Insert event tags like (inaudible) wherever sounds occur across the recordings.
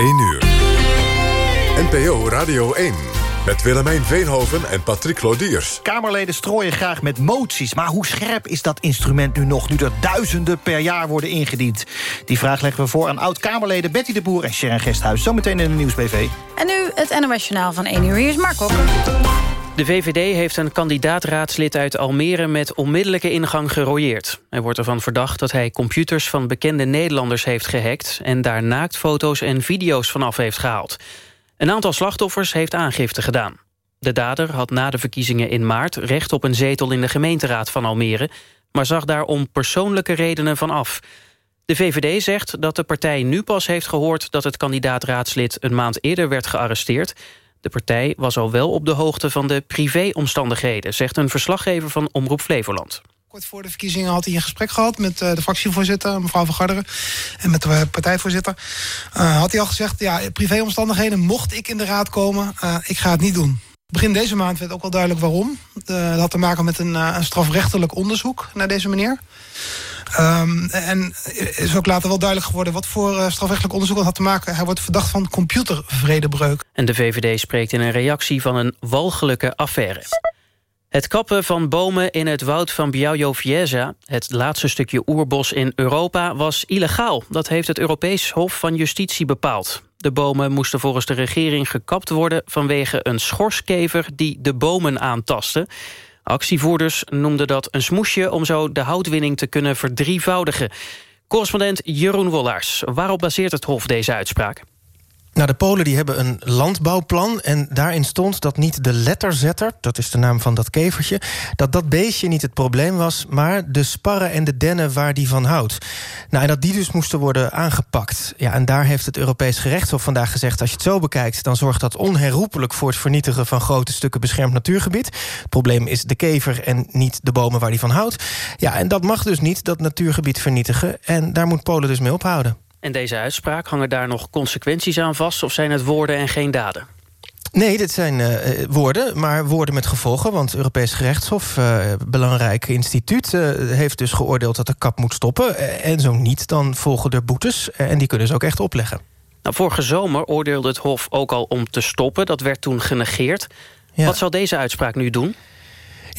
1 uur. NPO Radio 1. Met Willemijn Veenhoven en Patrick Lodiers. Kamerleden strooien graag met moties. Maar hoe scherp is dat instrument nu nog... nu er duizenden per jaar worden ingediend? Die vraag leggen we voor aan oud-Kamerleden Betty de Boer en Sharon Gesthuis. Zometeen in de Nieuwsbv. En nu het NOS Journaal van 1 uur. Hier is Mark Hokker. De VVD heeft een kandidaatraadslid uit Almere met onmiddellijke ingang gerooieerd. Hij wordt ervan verdacht dat hij computers van bekende Nederlanders heeft gehackt... en daar naaktfoto's en video's vanaf heeft gehaald. Een aantal slachtoffers heeft aangifte gedaan. De dader had na de verkiezingen in maart recht op een zetel in de gemeenteraad van Almere... maar zag daar om persoonlijke redenen van af. De VVD zegt dat de partij nu pas heeft gehoord... dat het kandidaatraadslid een maand eerder werd gearresteerd... De partij was al wel op de hoogte van de privéomstandigheden... zegt een verslaggever van Omroep Flevoland. Kort voor de verkiezingen had hij een gesprek gehad met uh, de fractievoorzitter, mevrouw Van Garderen, en met de partijvoorzitter. Uh, had hij al gezegd, ja, privéomstandigheden, mocht ik in de raad komen, uh, ik ga het niet doen. Begin deze maand werd ook wel duidelijk waarom. dat had te maken met een, een strafrechtelijk onderzoek naar deze meneer. Um, en is ook later wel duidelijk geworden wat voor uh, strafrechtelijk onderzoek dat had te maken. Hij wordt verdacht van computervredebreuk. En de VVD spreekt in een reactie van een walgelijke affaire. Het kappen van bomen in het woud van Białowieża... het laatste stukje oerbos in Europa, was illegaal. Dat heeft het Europees Hof van Justitie bepaald. De bomen moesten volgens de regering gekapt worden... vanwege een schorskever die de bomen aantastte. Actievoerders noemden dat een smoesje... om zo de houtwinning te kunnen verdrievoudigen. Correspondent Jeroen Wollaars, waarop baseert het Hof deze uitspraak? Nou, de Polen die hebben een landbouwplan en daarin stond dat niet de letterzetter... dat is de naam van dat kevertje, dat dat beestje niet het probleem was... maar de sparren en de dennen waar die van houdt. Nou, en dat die dus moesten worden aangepakt. Ja, en daar heeft het Europees Gerechtshof vandaag gezegd... als je het zo bekijkt, dan zorgt dat onherroepelijk... voor het vernietigen van grote stukken beschermd natuurgebied. Het probleem is de kever en niet de bomen waar die van houdt. Ja, en dat mag dus niet, dat natuurgebied vernietigen. En daar moet Polen dus mee ophouden. En deze uitspraak, hangen daar nog consequenties aan vast... of zijn het woorden en geen daden? Nee, dit zijn uh, woorden, maar woorden met gevolgen. Want het Europees Gerechtshof, uh, belangrijk instituut... Uh, heeft dus geoordeeld dat de kap moet stoppen. en zo niet, dan volgen er boetes. en die kunnen ze ook echt opleggen. Nou, vorige zomer oordeelde het Hof ook al om te stoppen. Dat werd toen genegeerd. Ja. Wat zal deze uitspraak nu doen?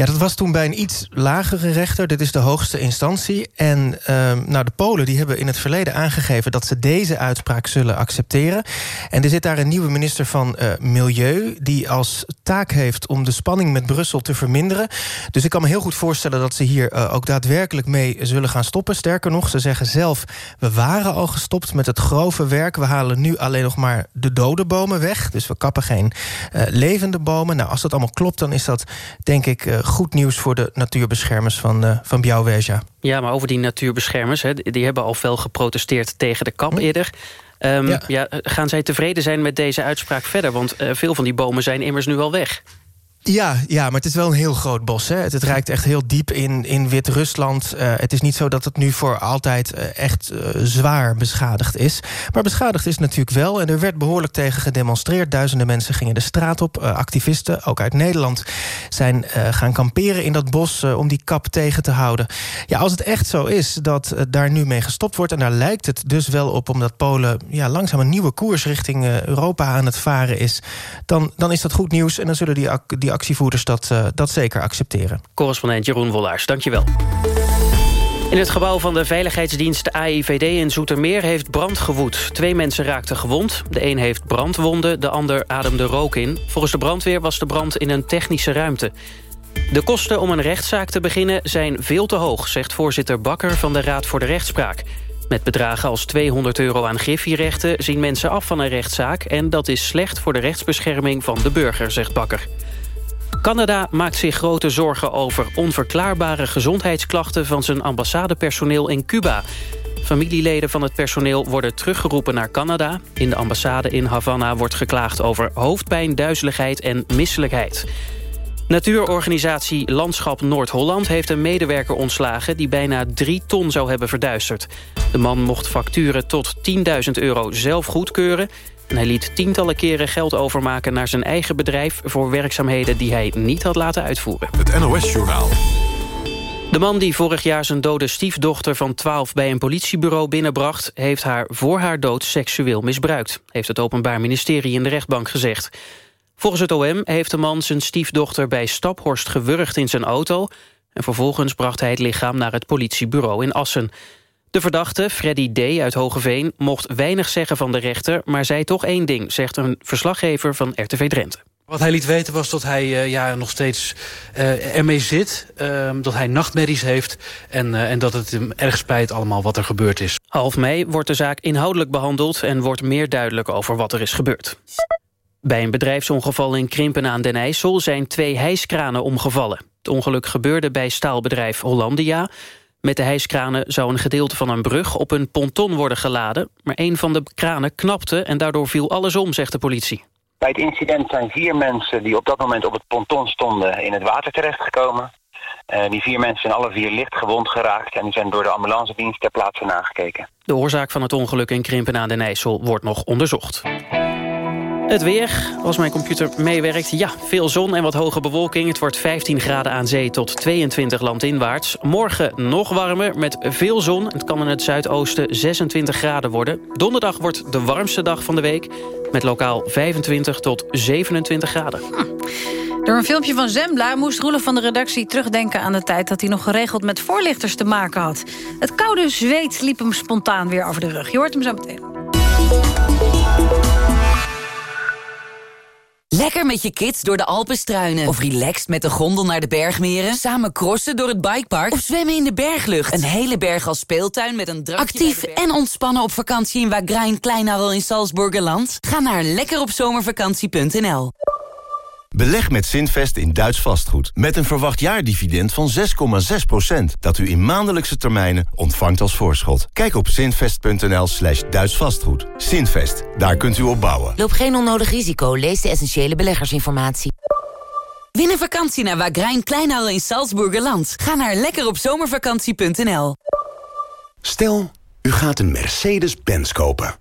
Ja, dat was toen bij een iets lagere rechter. Dit is de hoogste instantie. En uh, nou, de Polen die hebben in het verleden aangegeven... dat ze deze uitspraak zullen accepteren. En er zit daar een nieuwe minister van uh, Milieu... die als taak heeft om de spanning met Brussel te verminderen. Dus ik kan me heel goed voorstellen dat ze hier uh, ook daadwerkelijk mee zullen gaan stoppen. Sterker nog, ze zeggen zelf... we waren al gestopt met het grove werk. We halen nu alleen nog maar de dode bomen weg. Dus we kappen geen uh, levende bomen. Nou, als dat allemaal klopt, dan is dat denk ik goed nieuws voor de natuurbeschermers van, uh, van Białowieża. Ja, maar over die natuurbeschermers, hè, die hebben al veel geprotesteerd tegen de kap hm? eerder. Um, ja. ja. gaan zij tevreden zijn met deze uitspraak verder? Want uh, veel van die bomen zijn immers nu al weg. Ja, ja, maar het is wel een heel groot bos. Hè? Het, het reikt echt heel diep in, in Wit-Rusland. Uh, het is niet zo dat het nu voor altijd uh, echt uh, zwaar beschadigd is. Maar beschadigd is natuurlijk wel. En er werd behoorlijk tegen gedemonstreerd. Duizenden mensen gingen de straat op. activisten, ook uit Nederland, zijn gaan kamperen in dat bos... om die kap tegen te houden. Ja, als het echt zo is dat daar nu mee gestopt wordt... en daar lijkt het dus wel op omdat Polen ja, langzaam een nieuwe koers... richting Europa aan het varen is... dan, dan is dat goed nieuws en dan zullen die, die actievoerders dat, uh, dat zeker accepteren. Correspondent Jeroen Wollaars, dankjewel. In het gebouw van de veiligheidsdienst AIVD in Zoetermeer heeft brand gewoed. Twee mensen raakten gewond. De een heeft brandwonden, de ander ademde rook in. Volgens de brandweer was de brand in een technische ruimte. De kosten om een rechtszaak te beginnen zijn veel te hoog... zegt voorzitter Bakker van de Raad voor de Rechtspraak. Met bedragen als 200 euro aan griffierechten zien mensen af van een rechtszaak... en dat is slecht voor de rechtsbescherming van de burger, zegt Bakker. Canada maakt zich grote zorgen over onverklaarbare gezondheidsklachten... van zijn ambassadepersoneel in Cuba. Familieleden van het personeel worden teruggeroepen naar Canada. In de ambassade in Havana wordt geklaagd over hoofdpijn, duizeligheid en misselijkheid. Natuurorganisatie Landschap Noord-Holland heeft een medewerker ontslagen... die bijna drie ton zou hebben verduisterd. De man mocht facturen tot 10.000 euro zelf goedkeuren... En hij liet tientallen keren geld overmaken naar zijn eigen bedrijf... voor werkzaamheden die hij niet had laten uitvoeren. Het NOS-journaal. De man die vorig jaar zijn dode stiefdochter van 12 bij een politiebureau binnenbracht... heeft haar voor haar dood seksueel misbruikt, heeft het Openbaar Ministerie in de rechtbank gezegd. Volgens het OM heeft de man zijn stiefdochter bij Staphorst gewurgd in zijn auto... en vervolgens bracht hij het lichaam naar het politiebureau in Assen. De verdachte, Freddy D. uit Hogeveen, mocht weinig zeggen van de rechter... maar zei toch één ding, zegt een verslaggever van RTV Drenthe. Wat hij liet weten was dat hij uh, ja, nog steeds uh, ermee zit. Uh, dat hij nachtmerries heeft. En, en dat het hem erg spijt allemaal wat er gebeurd is. Half mei wordt de zaak inhoudelijk behandeld... en wordt meer duidelijk over wat er is gebeurd. Bij een bedrijfsongeval in Krimpen aan den IJssel... zijn twee hijskranen omgevallen. Het ongeluk gebeurde bij staalbedrijf Hollandia. Met de hijskranen zou een gedeelte van een brug op een ponton worden geladen. Maar een van de kranen knapte en daardoor viel alles om, zegt de politie. Bij het incident zijn vier mensen die op dat moment op het ponton stonden in het water terechtgekomen. Uh, die vier mensen zijn alle vier licht gewond geraakt en die zijn door de ambulancedienst ter plaatse nagekeken. De oorzaak van het ongeluk in Krimpen aan den IJssel wordt nog onderzocht. Het weer, als mijn computer meewerkt. Ja, veel zon en wat hoge bewolking. Het wordt 15 graden aan zee tot 22 landinwaarts. Morgen nog warmer met veel zon. Het kan in het zuidoosten 26 graden worden. Donderdag wordt de warmste dag van de week. Met lokaal 25 tot 27 graden. Hm. Door een filmpje van Zembla moest Roelof van de redactie terugdenken aan de tijd... dat hij nog geregeld met voorlichters te maken had. Het koude zweet liep hem spontaan weer over de rug. Je hoort hem zo meteen. Lekker met je kids door de Alpen struinen. Of relaxed met de gondel naar de bergmeren. Samen crossen door het bikepark. Of zwemmen in de berglucht. Een hele berg als speeltuin met een drankje Actief en ontspannen op vakantie in Wagrain Kleinarel in Salzburgerland? Ga naar lekkeropzomervakantie.nl Beleg met Zinvest in Duits vastgoed. Met een verwacht jaardividend van 6,6%. Dat u in maandelijkse termijnen ontvangt als voorschot. Kijk op zinvest.nl slash Duits vastgoed. Zinvest, daar kunt u op bouwen. Loop geen onnodig risico. Lees de essentiële beleggersinformatie. Win een vakantie naar Wagrain Kleinhal in Salzburgerland. Ga naar lekkeropzomervakantie.nl Stel, u gaat een Mercedes-Benz kopen.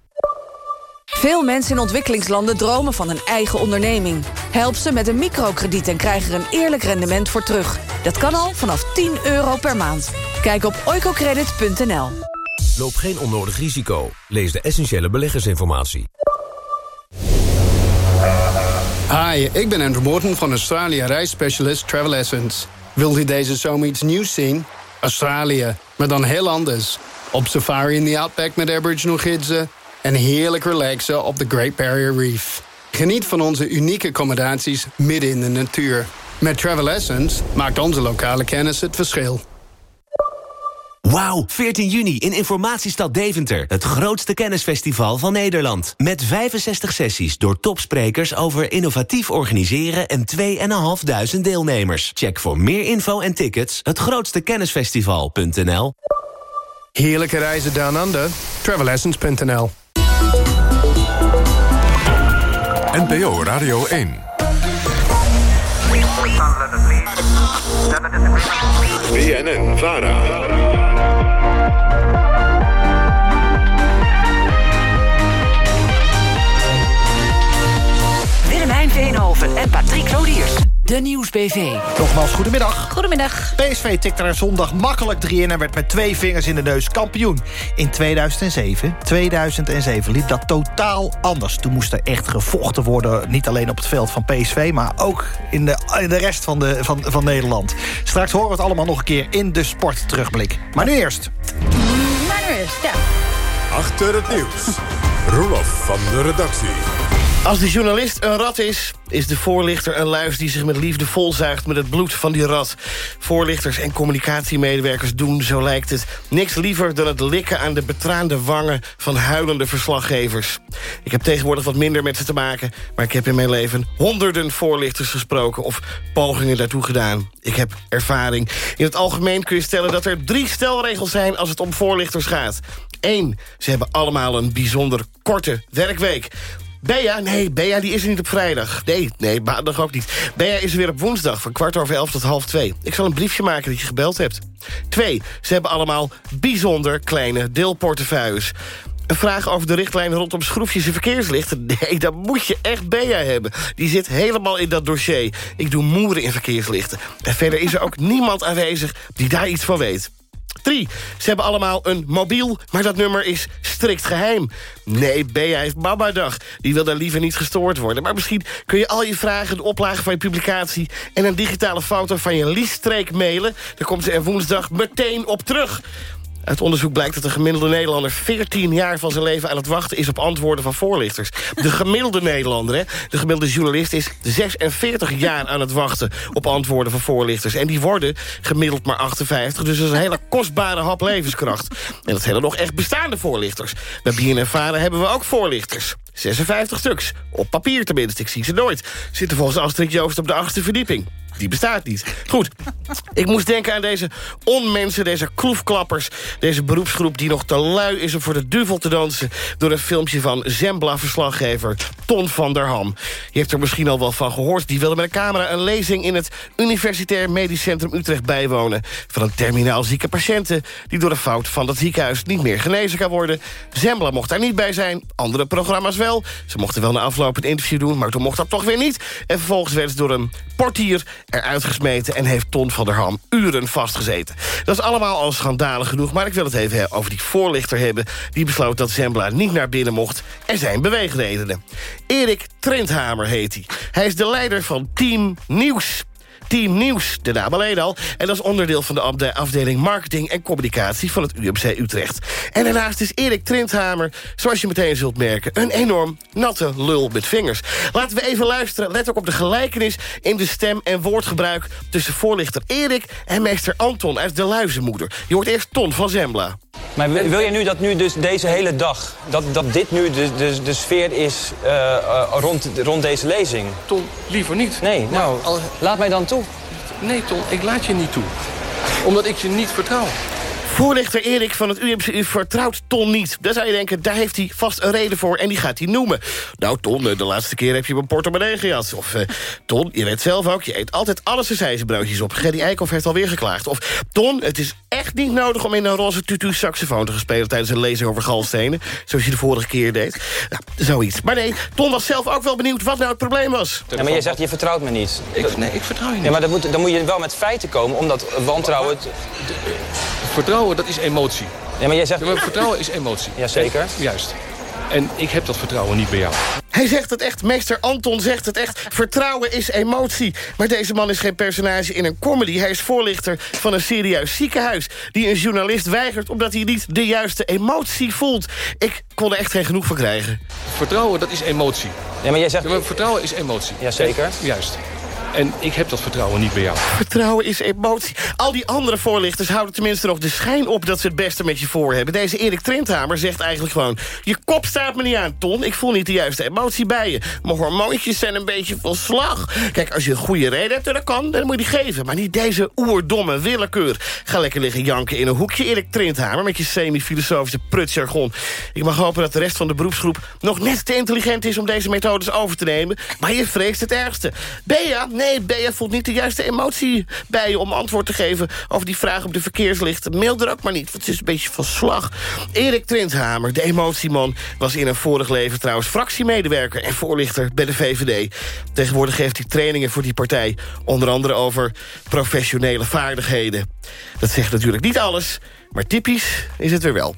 Veel mensen in ontwikkelingslanden dromen van een eigen onderneming. Help ze met een microkrediet en krijg er een eerlijk rendement voor terug. Dat kan al vanaf 10 euro per maand. Kijk op oicocredit.nl. Loop geen onnodig risico. Lees de essentiële beleggersinformatie. Hi, ik ben Andrew Morton van Australië reisspecialist Travel Essence. Wilt u deze zomer iets nieuws zien? Australië, maar dan heel anders. Op safari in de Outback met Aboriginal gidsen en heerlijk relaxen op de Great Barrier Reef. Geniet van onze unieke accommodaties midden in de natuur. Met Travel Essence maakt onze lokale kennis het verschil. Wauw, 14 juni in Informatiestad Deventer. Het grootste kennisfestival van Nederland. Met 65 sessies door topsprekers over innovatief organiseren... en 2.500 deelnemers. Check voor meer info en tickets hetgrootstekennisfestival.nl Heerlijke reizen down under. Travelessence.nl NPO Radio 1. BNN Vara. Willemijn Veenhoven en Patrick Lodiers. De Nieuws-BV. Nogmaals, goedemiddag. Goedemiddag. PSV tikte er zondag makkelijk drie in... en werd met twee vingers in de neus kampioen. In 2007, 2007 liep dat totaal anders. Toen moest er echt gevochten worden. Niet alleen op het veld van PSV... maar ook in de, in de rest van, de, van, van Nederland. Straks horen we het allemaal nog een keer in de sport terugblik. Maar nu eerst. Maar nu eerst, ja. Achter het nieuws. Roelof van de redactie. Als de journalist een rat is, is de voorlichter een luis... die zich met liefde volzuigt met het bloed van die rat. Voorlichters en communicatiemedewerkers doen, zo lijkt het... niks liever dan het likken aan de betraande wangen... van huilende verslaggevers. Ik heb tegenwoordig wat minder met ze te maken... maar ik heb in mijn leven honderden voorlichters gesproken... of pogingen daartoe gedaan. Ik heb ervaring. In het algemeen kun je stellen dat er drie stelregels zijn... als het om voorlichters gaat. Eén, ze hebben allemaal een bijzonder korte werkweek. Bea, nee, Bea die is er niet op vrijdag. Nee, nee, maandag ook niet. Bea is er weer op woensdag van kwart over elf tot half twee. Ik zal een briefje maken dat je gebeld hebt. Twee, ze hebben allemaal bijzonder kleine deelportefeuilles. Een vraag over de richtlijn rondom schroefjes en verkeerslichten. (laughs) Nee, dat moet je echt Bea hebben. Die zit helemaal in dat dossier. Ik doe moeren in verkeerslichten. En verder is er ook niemand aanwezig die daar iets van weet. 3. Ze hebben allemaal een mobiel, maar dat nummer is strikt geheim. Nee, Bea heeft mama-dag. Die wil daar liever niet gestoord worden. Maar misschien kun je al je vragen, de oplage van je publicatie... en een digitale foto van je liesstreek mailen. Dan komt ze er woensdag meteen op terug. Uit onderzoek blijkt dat de gemiddelde Nederlander 14 jaar van zijn leven aan het wachten is op antwoorden van voorlichters. De (laughs) gemiddelde Nederlander, hè? de gemiddelde journalist is 46 jaar aan het wachten op antwoorden van voorlichters. En die worden gemiddeld maar 58, dus dat is een hele kostbare hap levenskracht. En dat zijn nog echt bestaande voorlichters. Bij BNN Varen hebben we ook voorlichters. 56 stuks. Op papier tenminste, ik zie ze nooit. Zitten volgens Astrid Joost op de achtste verdieping die bestaat niet. Goed, ik moest denken aan deze onmensen, deze kloefklappers... deze beroepsgroep die nog te lui is om voor de duvel te dansen... door een filmpje van Zembla-verslaggever Ton van der Ham. Je hebt er misschien al wel van gehoord. Die wilde met een camera een lezing in het Universitair Medisch Centrum Utrecht bijwonen... van een terminaal zieke patiënten... die door een fout van dat ziekenhuis niet meer genezen kan worden. Zembla mocht daar niet bij zijn, andere programma's wel. Ze mochten wel na afloop een interview doen, maar toen mocht dat toch weer niet. En vervolgens werd ze door een portier eruit gesmeten... en heeft Ton van der Ham uren vastgezeten. Dat is allemaal al schandalig genoeg... maar ik wil het even over die voorlichter hebben... die besloot dat Zembla niet naar binnen mocht. Er zijn beweegredenen. Erik Trenthamer heet hij. Hij is de leider van Team Nieuws. Team Nieuws, de naam alleen al. En dat is onderdeel van de afdeling marketing en communicatie van het UMC Utrecht. En daarnaast is Erik Trinthamer, zoals je meteen zult merken... een enorm natte lul met vingers. Laten we even luisteren. Let ook op de gelijkenis in de stem en woordgebruik... tussen voorlichter Erik en meester Anton uit De Luizenmoeder. Je hoort eerst Ton van Zembla. Maar wil je nu dat nu dus deze hele dag... dat, dat dit nu de, de, de sfeer is uh, uh, rond, rond deze lezing? Ton, liever niet. Nee, nou, laat mij dan toe. Nee, Ton, ik laat je niet toe. Omdat ik je niet vertrouw. Voorlichter Erik van het UMCU vertrouwt Ton niet. Dan zou je denken, daar heeft hij vast een reden voor en die gaat hij noemen. Nou Ton, de laatste keer heb je mijn portemonnee gehad. Of uh, Ton, je weet zelf ook, je eet altijd alle broodjes op. Gerry Eikhoff heeft alweer geklaagd. Of Ton, het is echt niet nodig om in een roze tutu saxofoon te spelen... tijdens een lezing over galstenen, zoals je de vorige keer deed. Nou, zoiets. Maar nee, Ton was zelf ook wel benieuwd wat nou het probleem was. Ja, maar je zegt, je vertrouwt me niet. Ik, nee, ik vertrouw je niet. Ja, maar dan moet, dan moet je wel met feiten komen, omdat wantrouwen... Vertrouwen, dat is emotie. Ja, maar jij zegt... Ja, vertrouwen is emotie. Jazeker. Juist. En ik heb dat vertrouwen niet bij jou. Hij zegt het echt, meester Anton zegt het echt. Vertrouwen is emotie. Maar deze man is geen personage in een comedy. Hij is voorlichter van een serieus ziekenhuis... die een journalist weigert omdat hij niet de juiste emotie voelt. Ik kon er echt geen genoeg van krijgen. Vertrouwen, dat is emotie. Ja, maar jij zegt... Ja, maar vertrouwen is emotie. Jazeker. Juist. En ik heb dat vertrouwen niet bij jou. Vertrouwen is emotie. Al die andere voorlichters houden tenminste nog de schijn op... dat ze het beste met je voor hebben. Deze Erik Trenthamer zegt eigenlijk gewoon... je kop staat me niet aan, Ton. Ik voel niet de juiste emotie bij je. Mijn hormoontjes zijn een beetje van slag. Kijk, als je een goede reden hebt, dan kan, dan moet je die geven. Maar niet deze oerdomme willekeur. Ga lekker liggen janken in een hoekje, Erik Trenthamer... met je semi-filosofische prutsjargon. Ik mag hopen dat de rest van de beroepsgroep... nog net te intelligent is om deze methodes over te nemen. Maar je vreest het ergste. Bea, Nee, Bea voelt niet de juiste emotie bij je om antwoord te geven... over die vraag op de verkeerslichten. Mail er ook maar niet, want het is een beetje van slag. Erik Trinthamer, de emotieman, was in een vorig leven trouwens... fractiemedewerker en voorlichter bij de VVD. Tegenwoordig geeft hij trainingen voor die partij. Onder andere over professionele vaardigheden. Dat zegt natuurlijk niet alles, maar typisch is het weer wel.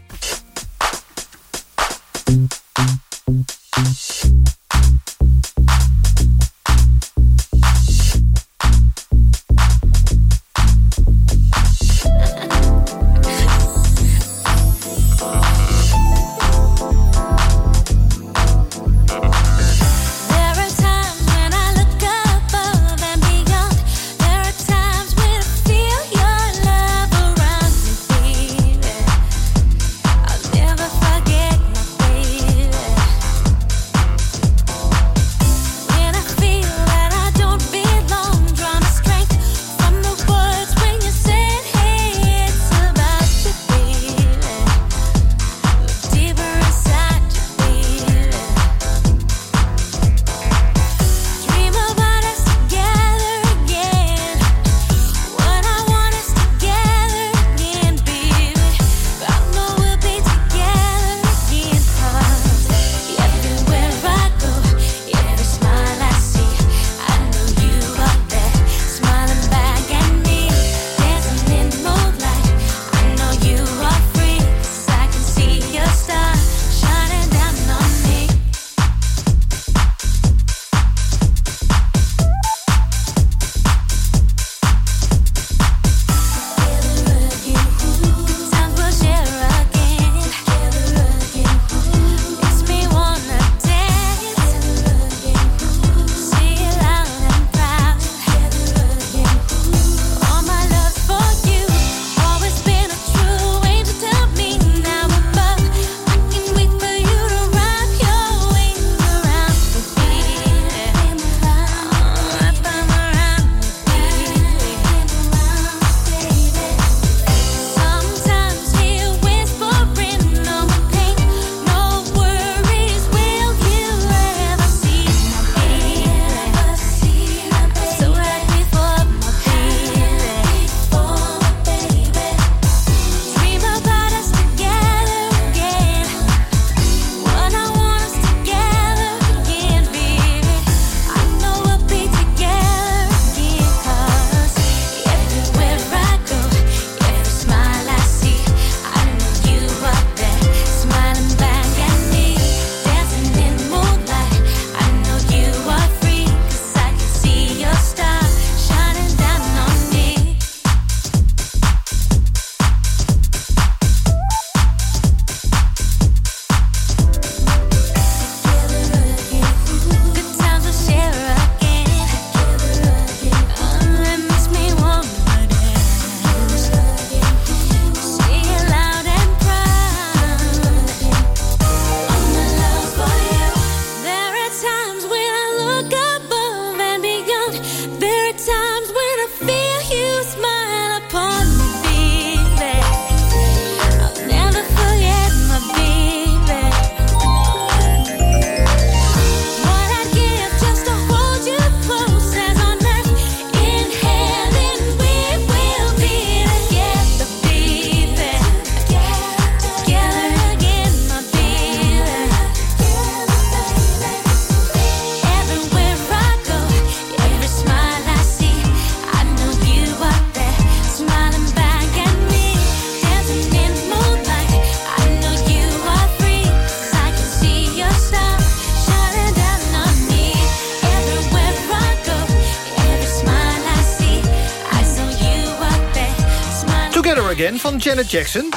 Janet Jackson.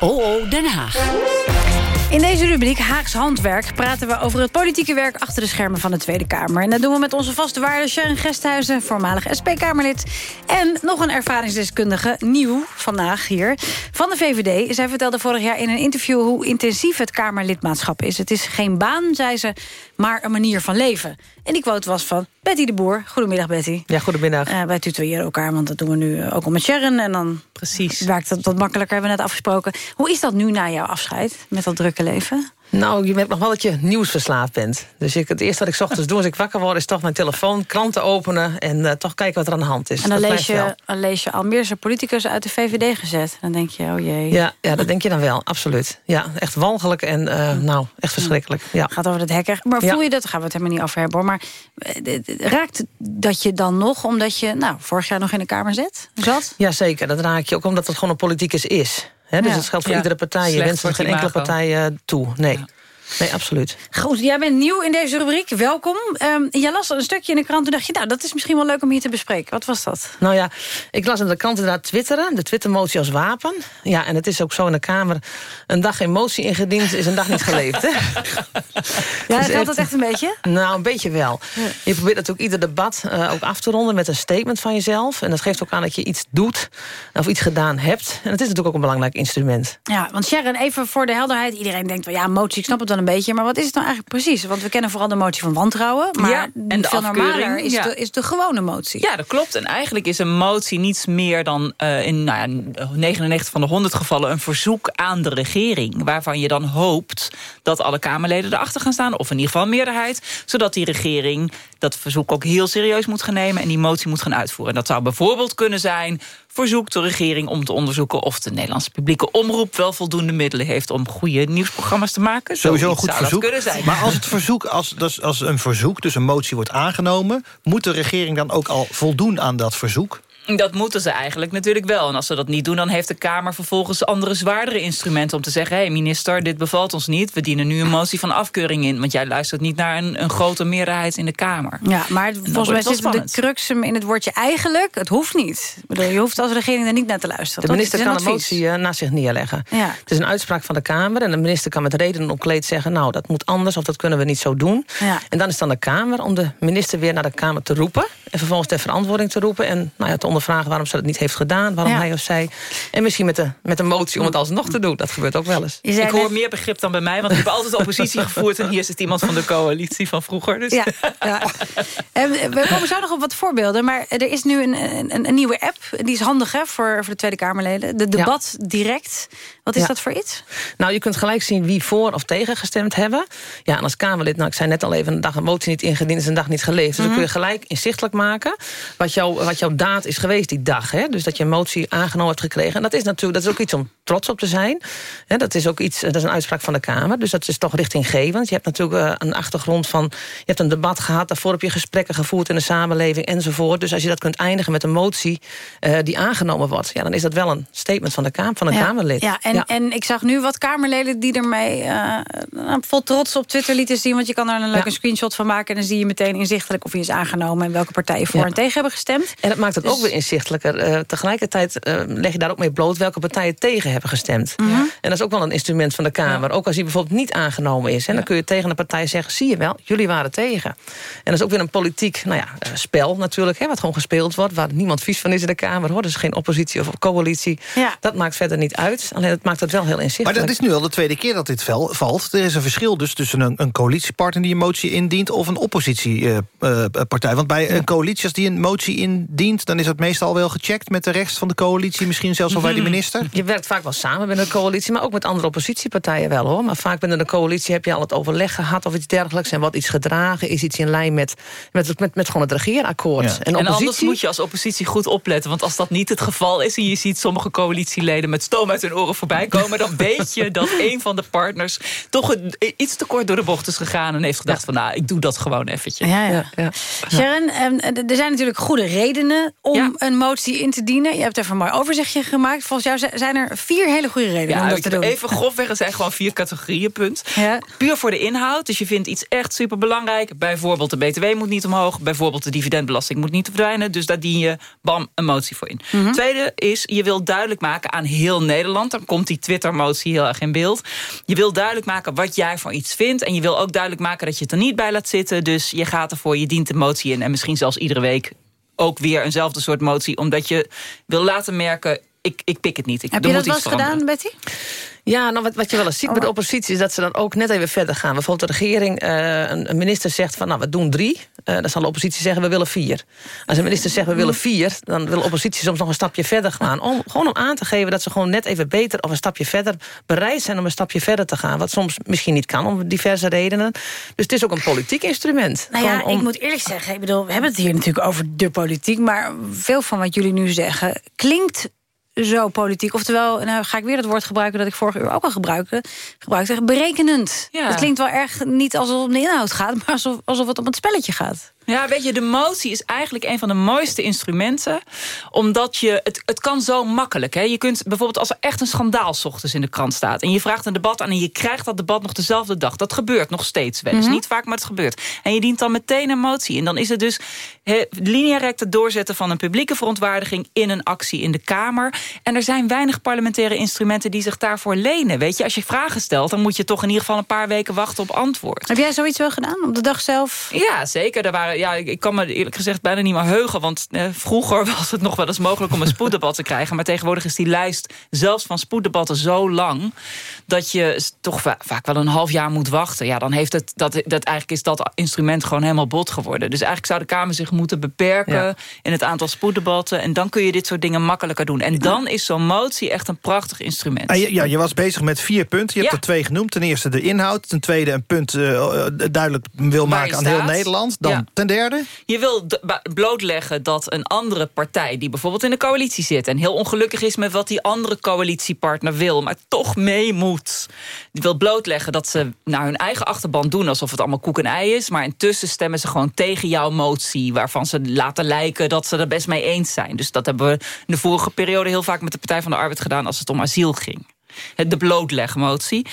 Oh, oh, Den Haag. In deze rubriek Haags Handwerk praten we over het politieke werk achter de schermen van de Tweede Kamer. En dat doen we met onze vaste waarde Sharon Gesthuizen, voormalig SP-Kamerlid. En nog een ervaringsdeskundige, nieuw vandaag hier, van de VVD. Zij vertelde vorig jaar in een interview hoe intensief het Kamerlidmaatschap is. Het is geen baan, zei ze, maar een manier van leven. En die quote was van Betty de Boer. Goedemiddag, Betty. Ja, goedemiddag. Uh, wij tutoyeren elkaar, want dat doen we nu ook al met Sharon. En dan Precies. werkt dat wat makkelijker, hebben we net afgesproken. Hoe is dat nu na jouw afscheid met dat drukke leven? Nou, je merkt nog wel dat je nieuwsverslaafd bent. Dus ik, het eerste wat ik 's ochtends doe als ik wakker word... is toch mijn telefoon, kranten openen en uh, toch kijken wat er aan de hand is. En dan dat lees, je, dan lees je Almeerse politicus uit de VVD gezet. Dan denk je, oh jee. Ja, ja, dat denk je dan wel, absoluut. Ja, echt walgelijk en uh, nou, echt verschrikkelijk. Ja. gaat over het hekken. Maar voel je dat, daar gaan we het helemaal niet over hebben hoor. Maar eh, raakt dat je dan nog, omdat je nou, vorig jaar nog in de Kamer zit, zat? Jazeker, dat raak je ook omdat het gewoon een politicus is. He, dus Ja. het geldt voor Ja, iedere partij. Je wenst het geen enkele partij uh, toe. Nee. Nee, absoluut. Goed, jij bent nieuw in deze rubriek. Welkom. Ehm, jij las een stukje in de krant. Toen dacht je, nou, dat is misschien wel leuk om hier te bespreken. Wat was dat? Nou ja, ik las in de krant inderdaad twitteren. De Twittermotie als wapen. Ja, en het is ook zo in de Kamer. Een dag geen motie ingediend is een dag niet geleefd. Hè? (laughs) Ja, Dus geldt dat echt een beetje? Nou, een beetje wel. Je probeert natuurlijk ieder debat eh, ook af te ronden met een statement van jezelf. En dat geeft ook aan dat je iets doet of iets gedaan hebt. En het is natuurlijk ook een belangrijk instrument. Ja, want Sharon, even voor de helderheid. Iedereen denkt wel, ja, motie, ik snap het wel een beetje. Maar wat is het nou eigenlijk precies? Want we kennen vooral de motie van wantrouwen. Maar Ja, en de veel normaler is, ja. de, is de gewone motie. Ja, dat klopt. En eigenlijk is een motie niets meer dan eh, in nou ja, 99 van de 100 gevallen... een verzoek aan de regering. Waarvan je dan hoopt dat alle Kamerleden erachter gaan staan. Of in ieder geval een meerderheid. Zodat die regering dat verzoek ook heel serieus moet gaan nemen... en die motie moet gaan uitvoeren. En dat zou bijvoorbeeld kunnen zijn... verzoekt de regering om te onderzoeken... of de Nederlandse publieke omroep wel voldoende middelen heeft... om goede nieuwsprogramma's te maken. Sowieso een goed verzoek. kunnen zijn. Maar als het verzoek, als, als een verzoek, dus een motie wordt aangenomen... moet de regering dan ook al voldoen aan dat verzoek? Dat moeten ze eigenlijk natuurlijk wel. En als ze dat niet doen, dan heeft de Kamer vervolgens andere zwaardere instrumenten... om te zeggen, hé hey, minister, dit bevalt ons niet. We dienen nu een motie van afkeuring in. Want jij luistert niet naar een, een grote meerderheid in de Kamer. Ja, maar volgens mij wordt het wel zit de crux hem in het woordje eigenlijk. Het hoeft niet. Je hoeft als regering er niet naar te luisteren. De minister kan een motie eh, naast zich neerleggen. Ja. Het is een uitspraak van de Kamer. En de minister kan met reden ontleed zeggen... nou, dat moet anders of dat kunnen we niet zo doen. Ja. En dan is het aan de Kamer om de minister weer naar de Kamer te roepen. En vervolgens ter verantwoording te roepen. En nou ja, te ondervragen waarom ze dat niet heeft gedaan. Waarom Ja. hij of zij. En misschien met, de, met een motie om het alsnog te doen. Dat gebeurt ook wel eens. Ik hoor meer begrip dan bij mij, want ik heb altijd oppositie gevoerd... en hier zit iemand van de coalitie van vroeger. Dus. Ja, ja. En we komen zo nog op wat voorbeelden. Maar er is nu een, een, een nieuwe app. Die is handig hè, voor, voor de Tweede Kamerleden. De debat direct. Wat is Ja. dat voor iets? Nou, je kunt gelijk zien wie voor of tegen gestemd hebben. Ja, en als Kamerlid, nou, ik zei net al even... een dag een motie niet ingediend is een dag niet geleefd. Dus dan Mhm. kun je gelijk inzichtelijk maken... wat, jou, wat jouw daad is geweest die dag. Hè? Dus dat je een motie aangenomen hebt gekregen. En dat is natuurlijk dat is ook iets om trots op te zijn. Dat is ook iets, dat is een uitspraak van de Kamer. Dus dat is toch richtinggevend. Je hebt natuurlijk eh, een achtergrond van... je hebt een debat gehad, daarvoor heb je gesprekken gevoerd... in de samenleving enzovoort. Dus als je dat kunt eindigen met een motie eh, die aangenomen wordt... Ja, dan is dat wel een statement van, de Kamer, van een ja. Kamerlid. Ja, en, en ik zag nu wat Kamerleden die ermee nou, vol trots op Twitter lieten zien. Want je kan er een leuke screenshot van maken. En dan zie je meteen inzichtelijk of hij is aangenomen... en welke partijen voor en tegen hebben gestemd. En dat maakt het Dus- ook weer inzichtelijker. Eh, tegelijkertijd eh, leg je daar ook mee bloot welke partijen tegen hebben gestemd. Mhm. En dat is ook wel een instrument van de Kamer. Ook als die bijvoorbeeld niet aangenomen is. En dan kun je tegen de partij zeggen, zie je wel, jullie waren tegen. En dat is ook weer een politiek nou ja, spel natuurlijk. Hè, wat gewoon gespeeld wordt. Waar niemand vies van is in de Kamer. Hoor. Dus geen oppositie of coalitie. Dat maakt verder niet uit. Alleen het maakt het wel heel Maar inzichtelijk. dat is nu al de tweede keer dat dit vel- valt. Er is een verschil dus tussen een, een coalitiepartner die een motie indient... of een oppositiepartij. Want bij een coalitie, als die een motie indient... dan is dat meestal wel gecheckt met de rest van de coalitie. Misschien zelfs al bij de minister. Je werkt vaak wel samen binnen de coalitie, maar ook met andere oppositiepartijen wel hoor. Maar vaak binnen de coalitie heb je al het overleg gehad of iets dergelijks. En wat iets gedragen is iets in lijn met, met, met, met gewoon het regeerakkoord. En, En, anders oppositie, moet je als oppositie goed opletten. Want als dat niet het geval is... en je ziet sommige coalitieleden met stoom uit hun oren voorbij voorbij komen... dan weet je dat een van de partners toch een, iets te kort door de bocht is gegaan... en heeft gedacht van, nou, ik doe dat gewoon eventjes. Ja, ja. Sharon, ehm, er zijn natuurlijk goede redenen om een motie in te dienen. Je hebt even een mooi overzichtje gemaakt. Volgens jou zijn er vier hele goede redenen om dat te doen. Even grofweg, er zijn gewoon vier categorieën, punt. Puur voor de inhoud, dus je vindt iets echt superbelangrijk. Bijvoorbeeld de btw moet niet omhoog. Bijvoorbeeld de dividendbelasting moet niet verdwijnen. Dus daar dien je, bam, een motie voor in. Mhm. Tweede is, je wil duidelijk maken aan heel Nederland... dan komt die Twitter-motie heel erg in beeld. Je wil duidelijk maken wat jij van iets vindt... en je wil ook duidelijk maken dat je het er niet bij laat zitten. Dus je gaat ervoor, je dient de motie in... en misschien zelfs iedere week ook weer eenzelfde soort motie... omdat je wil laten merken, ik, ik pik het niet. Ik, Heb je dat wel eens gedaan. Betty? Ja, nou, wat, wat je wel eens ziet Oh, bij de maar- oppositie... is dat ze dan ook net even verder gaan. Bijvoorbeeld de regering, eh, een, minister zegt van... nou, we doen drie. Eh, dan zal de oppositie zeggen, we willen vier. Als een minister zegt, we willen vier... dan wil de oppositie soms nog een stapje verder gaan. Om, gewoon om aan te geven dat ze gewoon net even beter... of een stapje verder bereid zijn om een stapje verder te gaan. Wat soms misschien niet kan, om diverse redenen. Dus het is ook een politiek instrument. Nou ja, om- ik moet eerlijk zeggen, ik bedoel, we hebben het hier natuurlijk over de politiek, maar veel van wat jullie nu zeggen klinkt zo politiek. Oftewel, nou ga ik weer het woord gebruiken dat ik vorige uur ook al gebruikte, gebruikte berekenend. Ja. Het klinkt wel erg niet alsof het om de inhoud gaat, maar alsof, alsof het om het spelletje gaat. Ja, weet je, de motie is eigenlijk een van de mooiste instrumenten. Omdat je, het, het kan zo makkelijk. Hè? Je kunt bijvoorbeeld als er echt een schandaal ochtends in de krant staat... en je vraagt een debat aan en je krijgt dat debat nog dezelfde dag. Dat gebeurt nog steeds wel eens. Mhm. Niet vaak, maar het gebeurt. En je dient dan meteen een motie. En dan is het dus he, lineairect het doorzetten van een publieke verontwaardiging... in een actie in de Kamer. En er zijn weinig parlementaire instrumenten die zich daarvoor lenen. Weet je, als je vragen stelt, dan moet je toch in ieder geval een paar weken wachten op antwoord. Heb jij zoiets wel gedaan op de dag zelf? Ja, zeker. Er waren, ja, ik ik kan me eerlijk gezegd bijna niet meer heugen. Want eh, vroeger (laughs) was het nog wel eens mogelijk om een spoeddebat te krijgen. Maar tegenwoordig is die lijst zelfs van spoeddebatten zo lang... dat je toch va- vaak wel een half jaar moet wachten. Ja, dan heeft het, dat, dat eigenlijk is dat instrument gewoon helemaal bot geworden. Dus eigenlijk zou de Kamer zich moeten beperken... Ja. in het aantal spoeddebatten. En dan kun je dit soort dingen makkelijker doen. En dan is zo'n motie echt een prachtig instrument. Ah, ja, je was bezig met vier punten. Je hebt er twee genoemd. Ten eerste de inhoud. Ten tweede een punt eh, eh, duidelijk wil Waar maken aan heel. Nederland. Dan Ja. ten derde. Je wil blootleggen dat een andere partij... die bijvoorbeeld in de coalitie zit... en heel ongelukkig is met wat die andere coalitiepartner wil... maar toch mee moet. Die wil blootleggen dat ze naar hun eigen achterban doen... alsof het allemaal koek en ei is... maar intussen stemmen ze gewoon tegen jouw motie... waarvan ze laten lijken dat ze er best mee eens zijn. Dus dat hebben we in de vorige periode heel vaak... met de Partij van de Arbeid gedaan als het om asiel ging. Het- De blootlegmotie.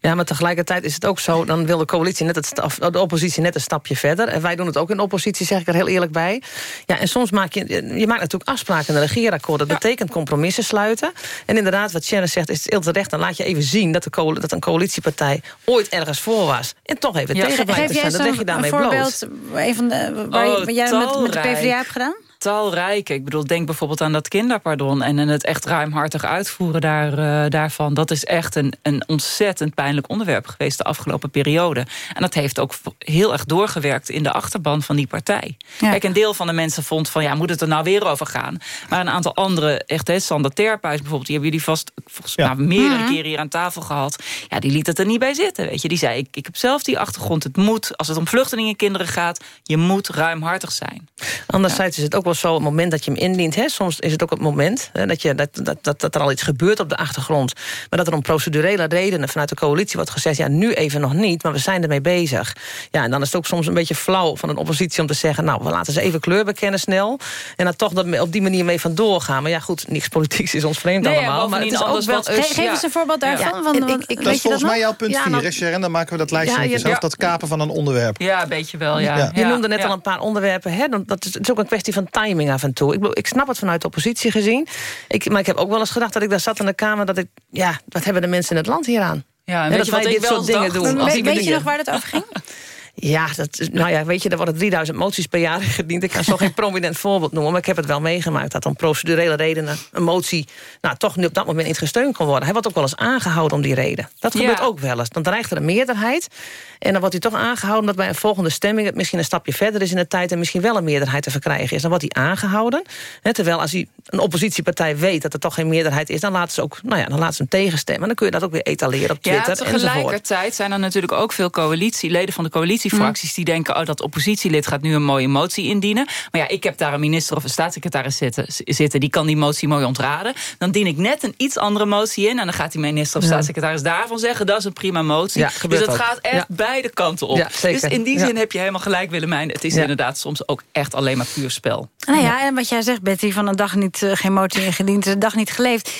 Ja, maar tegelijkertijd is het ook zo... dan wil de, coalitie net het of de oppositie net een stapje verder. En wij doen het ook in oppositie, zeg ik er heel eerlijk bij. Ja, en soms maak je... Je maakt natuurlijk afspraken in een regeerakkoord. Dat betekent compromissen sluiten. En inderdaad, wat Sharon zegt, is het heel terecht. Dan laat je even zien dat, de dat een coalitiepartij ooit ergens voor was. En toch even tegen blijft Geef te staan. Dat leg je daarmee een voorbeeld bloot. een van de, waar Oh, jij met, met de. PvdA hebt gedaan? Talrijke. Ik bedoel, denk bijvoorbeeld aan dat kinderpardon... en en het echt ruimhartig uitvoeren daar, eh, daarvan. Dat is echt een, een ontzettend pijnlijk onderwerp geweest... de afgelopen periode. En dat heeft ook heel erg doorgewerkt in de achterban van die partij. Kijk, een deel van de mensen vond van... ja, moet het er nou weer over gaan? Maar een aantal anderen, echt, hè, Sander Terphuis bijvoorbeeld... die hebben jullie vast volgens mij meerdere Mhm. keren hier aan tafel gehad. Ja, die liet het er niet bij zitten, weet je. Die zei, ik, ik heb zelf die achtergrond. Het moet, als het om vluchtelingenkinderen gaat... je moet ruimhartig zijn. Anderzijds is het ook wel zo, het moment dat je hem indient... Hè, soms is het ook het moment hè, dat, je, dat, dat, dat, dat er al iets gebeurt op de achtergrond... maar dat er om procedurele redenen vanuit de coalitie wordt gezegd... ja, nu even nog niet, maar we zijn ermee bezig. Ja, en dan is het ook soms een beetje flauw van een oppositie om te zeggen... nou, we laten ze even kleur bekennen snel... en dan toch dat, op die manier mee vandoor gaan. Maar ja, goed, niks politieks is ons vreemd Nee, ja, allemaal. Maar het is ook wel eens- Ge- geef eens een voorbeeld daarvan, Ja, want- en ik- weet Dat is volgens mij jouw punt Ja, 4, nou- hè, Sharon? Dan maken we dat lijstje ja. Dat kapen van een onderwerp. Ja, een beetje wel, ja. Ja. Je noemde net ja. al een paar onderwerpen. Hè? Dan- Dat is, is ook een kwestie van timing af en toe. Ik, ik snap het vanuit de oppositie gezien. Ik, maar ik heb ook wel eens gedacht dat ik daar zat in de Kamer... dat ik, ja, wat hebben de mensen in het land hieraan? Ja, en dat je wat wij ik dit wel soort dingen dacht? doen. Als weet je nog waar het over ging? (laughs) Ja, dat, nou ja, weet je, er worden 3000 moties per jaar (laughs) gediend. Ik kan zo geen prominent voorbeeld noemen, maar ik heb het wel meegemaakt... dat om procedurele redenen een motie nou, toch nu op dat moment niet gesteund kon worden. Hij wordt ook wel eens aangehouden om die reden. Dat Ja. gebeurt ook wel eens. Dan dreigt er een meerderheid en dan wordt hij toch aangehouden... dat bij een volgende stemming het misschien een stapje verder is in de tijd... en misschien wel een meerderheid te verkrijgen is. Dan wordt hij aangehouden. Hè, terwijl als hij, een oppositiepartij weet dat er toch geen meerderheid is... dan laten ze, ook, nou ja, dan laten ze hem tegenstemmen. Dan kun je dat ook weer etaleren op Ja, Twitter enzovoort. tegelijkertijd zijn er natuurlijk ook veel coalitie, leden van de coalitie oppositiefracties... die denken, oh, dat oppositielid gaat nu een mooie motie indienen. Maar ja, ik heb daar een minister of een staatssecretaris zitten... zitten die kan die motie mooi ontraden. Dan dien ik net een iets andere motie in... en dan gaat die minister of Ja. staatssecretaris daarvan zeggen... dat is een prima motie. Ja, dus gebeurt het ook. gaat echt Ja. beide kanten op. Ja, zeker. Dus in die Ja. zin heb je helemaal gelijk, Willemijn. Het is Ja. inderdaad soms ook echt alleen maar puur spel. Nou ja, en wat jij zegt, Betty, van een dag niet, eh, geen motie ingediend... een dag niet geleefd.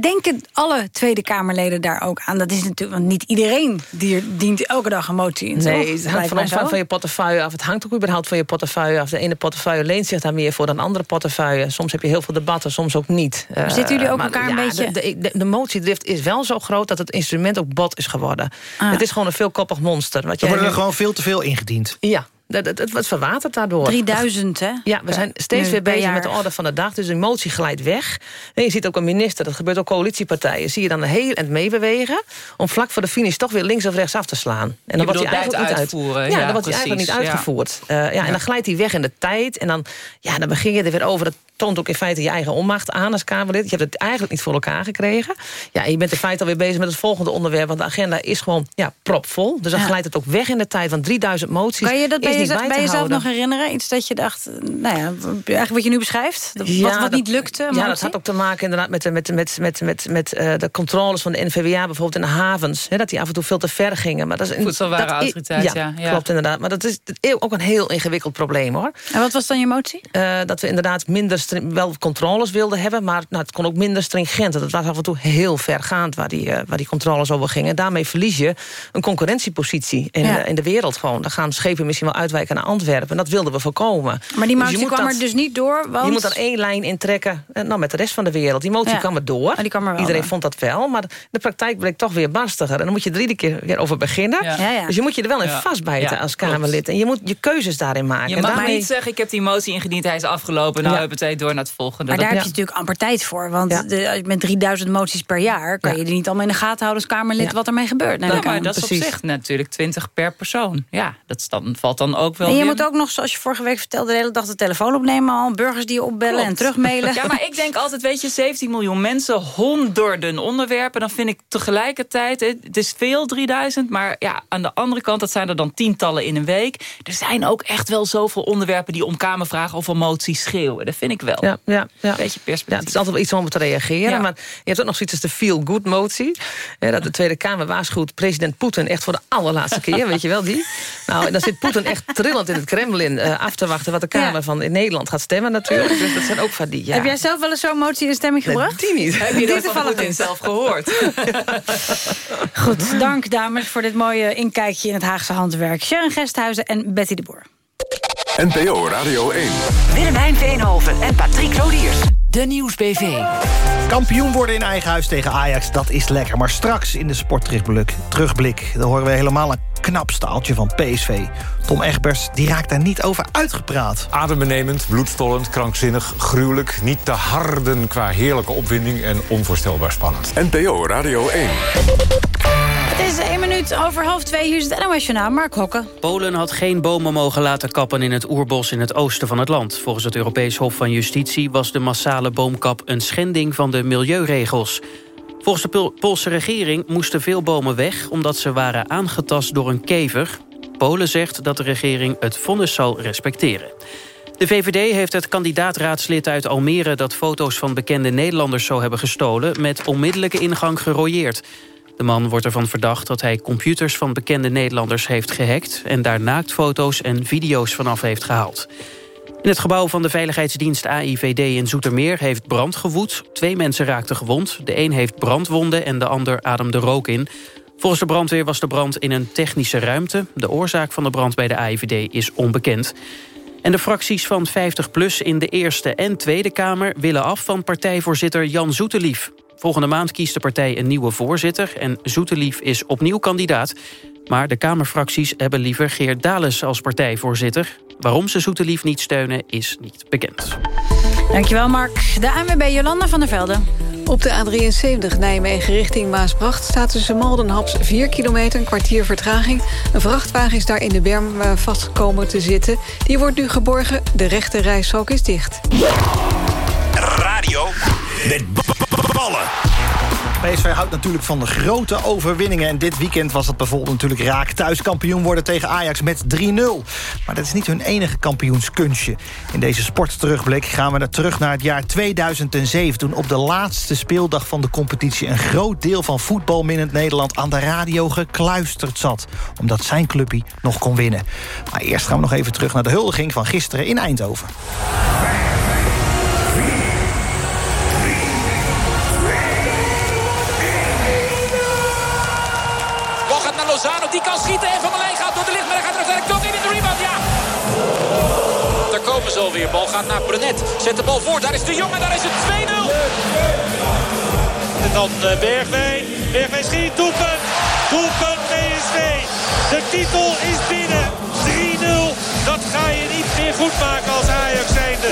Denken alle Tweede Kamerleden daar ook aan? Dat is natuurlijk, want niet iedereen die dient elke dag een motie in. Nee, het hangt Van, je portefeuille af. Het hangt ook überhaupt van je portefeuille af. De ene portefeuille leent zich daar meer voor dan de andere portefeuille. Soms heb je heel veel debatten, soms ook niet. Maar zitten jullie ook maar elkaar een ja, beetje- De, de, de, de motiedrift is wel zo groot dat het instrument ook bot is geworden. Ah. Het is gewoon een veelkoppig monster. Wat Er worden er nu- gewoon veel te veel ingediend. Ja, dat, dat, het wordt verwaterd daardoor. 3000, hè? Ja, we zijn steeds Nu, weer bezig jaar. met de orde van de dag. Dus de motie glijdt weg. En je ziet ook een minister, dat gebeurt ook coalitiepartijen... zie je dan een heel eind meebewegen... om vlak voor de finish toch weer links of rechts af te slaan. En Je dan wordt hij het eigenlijk niet uit- uitvoeren, Ja, ja, dan wordt hij eigenlijk niet ja. uitgevoerd. Eh, ja, En dan glijdt hij weg in de tijd. En dan, ja, dan begin je er weer over. Dat toont ook in feite je eigen onmacht aan als Kamerlid. Je hebt het eigenlijk niet voor elkaar gekregen. Ja, en je bent in feite alweer bezig met het volgende onderwerp... want de agenda is gewoon ja, propvol. Dus dan Ja. glijdt het ook weg in de tijd. Want 3000 moties Kan je dat is bij, jeze- bij bij jezelf houden. nog herinneren? Iets dat je dacht, nou ja, eigenlijk wat je nu beschrijft? Dat- wat, wat dat- niet lukte? Ja, dat had ook te maken inderdaad met, de- met, met, met, met, met eh, de controles van de NVWA... bijvoorbeeld in de havens. Hè, dat die af en toe veel te ver gingen. Maar dat is een, Voedselwarenautoriteit, i- ja, ja. klopt inderdaad. Maar dat is ook een heel ingewikkeld probleem, hoor. En wat was dan je motie? Eh, dat we inderdaad minder wel controles wilden hebben... maar nou, het kon ook minder stringent. Dat was af en toe heel vergaand waar die, eh, waar die controles over gingen. Daarmee verlies je een concurrentiepositie in, Ja. de, in de wereld gewoon. Dan gaan schepen misschien wel uitwijken naar Antwerpen. En dat wilden we voorkomen. Maar die Dus motie kwam dat- er dus niet door, want... je moet dan één lijn intrekken eh, nou, met de rest van de wereld. Die motie Ja. kwam er door. die kwam er wel Iedereen door. vond dat wel. Maar de praktijk bleek toch weer barstiger. En dan moet je er iedere keer weer over beginnen. Ja. Ja, ja. Dus je moet je er wel in Ja. vastbijten Ja, als. Kamerlid. En je moet je keuzes daarin maken. Je mag daarmee- niet zeggen, ik heb die motie ingediend, hij is afgelopen. Nou, Ja. ja. meteen door naar het volgende. Maar daar Dat- heb je natuurlijk amper tijd voor. Want Ja. de, met 3000 moties per jaar... kan Ja. je er niet allemaal in de gaten houden als Kamerlid... Ja. wat ermee gebeurt. maar dat is op zich natuurlijk 20 per persoon. Ja, dat dan, valt dan ook wel En je weer- moet ook nog, zoals je vorige week vertelde... de hele dag de telefoon opnemen al. Burgers die je opbellen en terugmailen. (laughs) Ja, maar ik denk altijd, weet je, 17 miljoen mensen, honderden onderwerpen. Dan vind ik tegelijkertijd, hè, het is veel, 3000. Maar ja, aan de andere kant, dat zijn er dan tientallen in een week. Er zijn ook echt wel zoveel onderwerpen die om Kamervragen of om moties schreeuwen. Dat vind ik wel. Ja, ja, ja. Beetje Ja, perspectief. het is altijd wel iets om op te reageren. Ja. Maar je hebt ook nog zoiets als de feel-good motie. Hè, dat de Tweede Kamer waarschuwt president Poetin echt voor de allerlaatste keer. (laughs) weet je wel, die? Nou, en dan zit Poetin echt trillend in het Kremlin eh, af te wachten... wat de Kamer Ja. van in Nederland gaat stemmen natuurlijk. Dus dat zijn ook van die... Ja. Heb jij zelf wel eens zo'n motie in stemming Nee, gebracht? die niet. Heb je dat van Poetin niet. zelf gehoord? (laughs) Goed, dank dames voor dit mooie inkijkje in het Haagse handwerk. Sharon Gesthuizen en Betty de Boer. NPO Radio 1. Willemijn Veenhoven en Patrick Lodiers. De Nieuwsbv. Kampioen worden in eigen huis tegen Ajax, dat is lekker. Maar straks in de sportterugblik, terugblik... dan horen we helemaal een knap staaltje van PSV. Tom Egbers die raakt daar niet over uitgepraat. Adembenemend, bloedstollend, krankzinnig, gruwelijk. Niet te harden qua heerlijke opwinding en onvoorstelbaar spannend. NPO Radio 1. Het is één minuut over half twee. Hier is het NOS Journaal, Mark Hokken. Polen had geen bomen mogen laten kappen in het oerbos in het oosten van het land. Volgens het Europees Hof van Justitie was de massale boomkap een schending van de milieuregels. Volgens de Poolse regering moesten veel bomen weg omdat ze waren aangetast door een kever. Polen zegt dat de regering het vonnis zal respecteren. De VVD heeft het kandidaatraadslid uit Almere... dat foto's van bekende Nederlanders zou hebben gestolen... met onmiddellijke ingang gerooieerd. De man wordt ervan verdacht dat hij computers van bekende Nederlanders heeft gehackt... en daar naaktfoto's en video's vanaf heeft gehaald. In het gebouw van de veiligheidsdienst AIVD in Zoetermeer heeft brand gewoed. Twee mensen raakten gewond. De een heeft brandwonden en de ander ademde rook in. Volgens de brandweer was de brand in een technische ruimte. De oorzaak van de brand bij de AIVD is onbekend. En de fracties van 50PLUS in de Eerste en Tweede Kamer... willen af van partijvoorzitter Jan Zoetelief. Volgende maand kiest de partij een nieuwe voorzitter... en Zoetelief is opnieuw kandidaat. Maar de Kamerfracties hebben liever Geert Dales als partijvoorzitter. Waarom ze Zoetelief niet steunen is niet bekend. Dankjewel, Mark. De ANWB Jolanda van der Velde. Op de A73 Nijmegen richting Maasbracht staat tussen Malden en Haps 4 kilometer, een kwartier vertraging. Een vrachtwagen is daar in de berm eh, vastgekomen te zitten. Die wordt nu geborgen, de rechte reishok is dicht. Radio met ballen. PSV houdt natuurlijk van de grote overwinningen. En dit weekend was het bijvoorbeeld natuurlijk raak. Thuis kampioen worden tegen Ajax met 3-0. Maar dat is niet hun enige kampioenskunstje. In deze sportterugblik gaan we naar terug naar het jaar 2007... toen op de laatste speeldag van de competitie... een groot deel van voetbalminnend Nederland aan de radio gekluisterd zat. Omdat zijn clubje nog kon winnen. Maar eerst gaan we nog even terug naar de huldiging van gisteren in Eindhoven. Alweer. Bal gaat naar Brenet. Zet de bal voor, daar is de Jong en daar is het 2-0. En dan eh, Bergwijn. Bergwijn schiet, doelpunt. Doelpunt PSV. De titel is binnen. 3-0. Dat ga je niet meer goed maken als Ajax zijnde.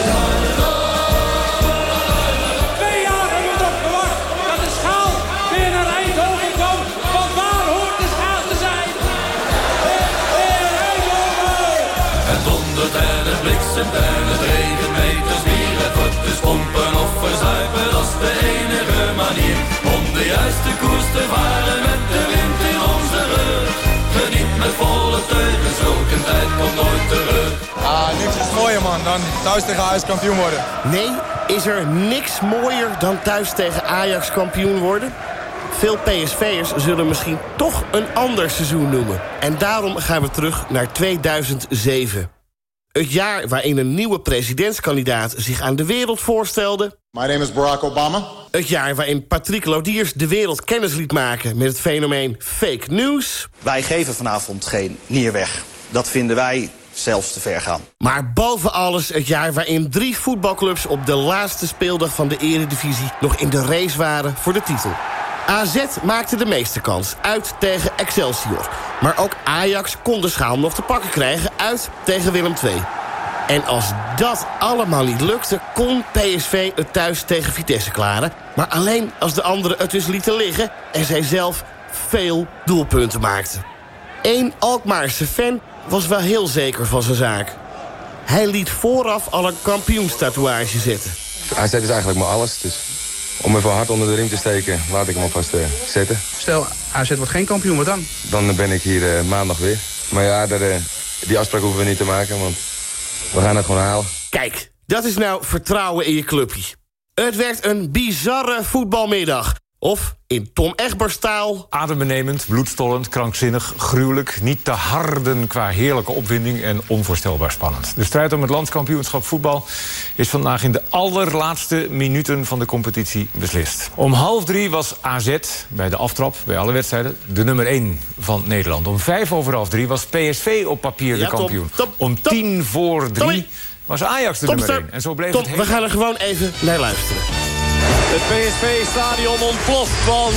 Twee jaar hebben we nog gewacht dat de schaal weer naar Eindhoven komt. Want waar hoort de schaal te zijn? Eindhoven! Het dondert en het bliksemt dus pompen of verzuipen, dat is de enige manier. Om de juiste koers te varen met de wind in onze rug. Geniet met volle teugen, zulke tijd komt nooit terug. Ah, niks is mooier man dan thuis tegen Ajax kampioen worden. Nee, is er niks mooier dan thuis tegen Ajax kampioen worden? Veel PSV'ers zullen misschien toch een ander seizoen noemen. En daarom gaan we terug naar 2007. Het jaar waarin een nieuwe presidentskandidaat zich aan de wereld voorstelde. My name is Barack Obama. Het jaar waarin Patrick Lodiers de wereld kennis liet maken... met het fenomeen fake news. Wij geven vanavond geen nier weg. Dat vinden wij zelfs te ver gaan. Maar boven alles het jaar waarin drie voetbalclubs... op de laatste speeldag van de eredivisie... nog in de race waren voor de titel. AZ maakte de meeste kans, uit tegen Excelsior. Maar ook Ajax kon de schaal nog te pakken krijgen, uit tegen Willem II. En als dat allemaal niet lukte, kon PSV het thuis tegen Vitesse klaren. Maar alleen als de anderen het dus lieten liggen... en zij zelf veel doelpunten maakten. Eén Alkmaarse fan was wel heel zeker van zijn zaak. Hij liet vooraf al een kampioenstatoeage zetten. AZ is eigenlijk maar alles, dus om even hard onder de riem te steken, laat ik hem alvast uh, zetten. Stel, AZ wordt geen kampioen, wat dan? Dan ben ik hier uh, maandag weer. Maar ja, daar, uh, die afspraak hoeven we niet te maken, want we gaan het gewoon halen. Kijk, dat is nou vertrouwen in je clubje. Het werd een bizarre voetbalmiddag. Of in Tom Egbers taal... Adembenemend, bloedstollend, krankzinnig, gruwelijk... niet te harden qua heerlijke opwinding en onvoorstelbaar spannend. De strijd om het landskampioenschap voetbal... is vandaag in de allerlaatste minuten van de competitie beslist. Om half drie was AZ, bij de aftrap, bij alle wedstrijden... de nummer één van Nederland. Om vijf over half drie was PSV op papier de Ja, kampioen. Tom, Om tien voor drie was Ajax de nummer één. En zo bleef Tom, het we gaan er gewoon even naar luisteren. Het PSV-stadion ontploft, want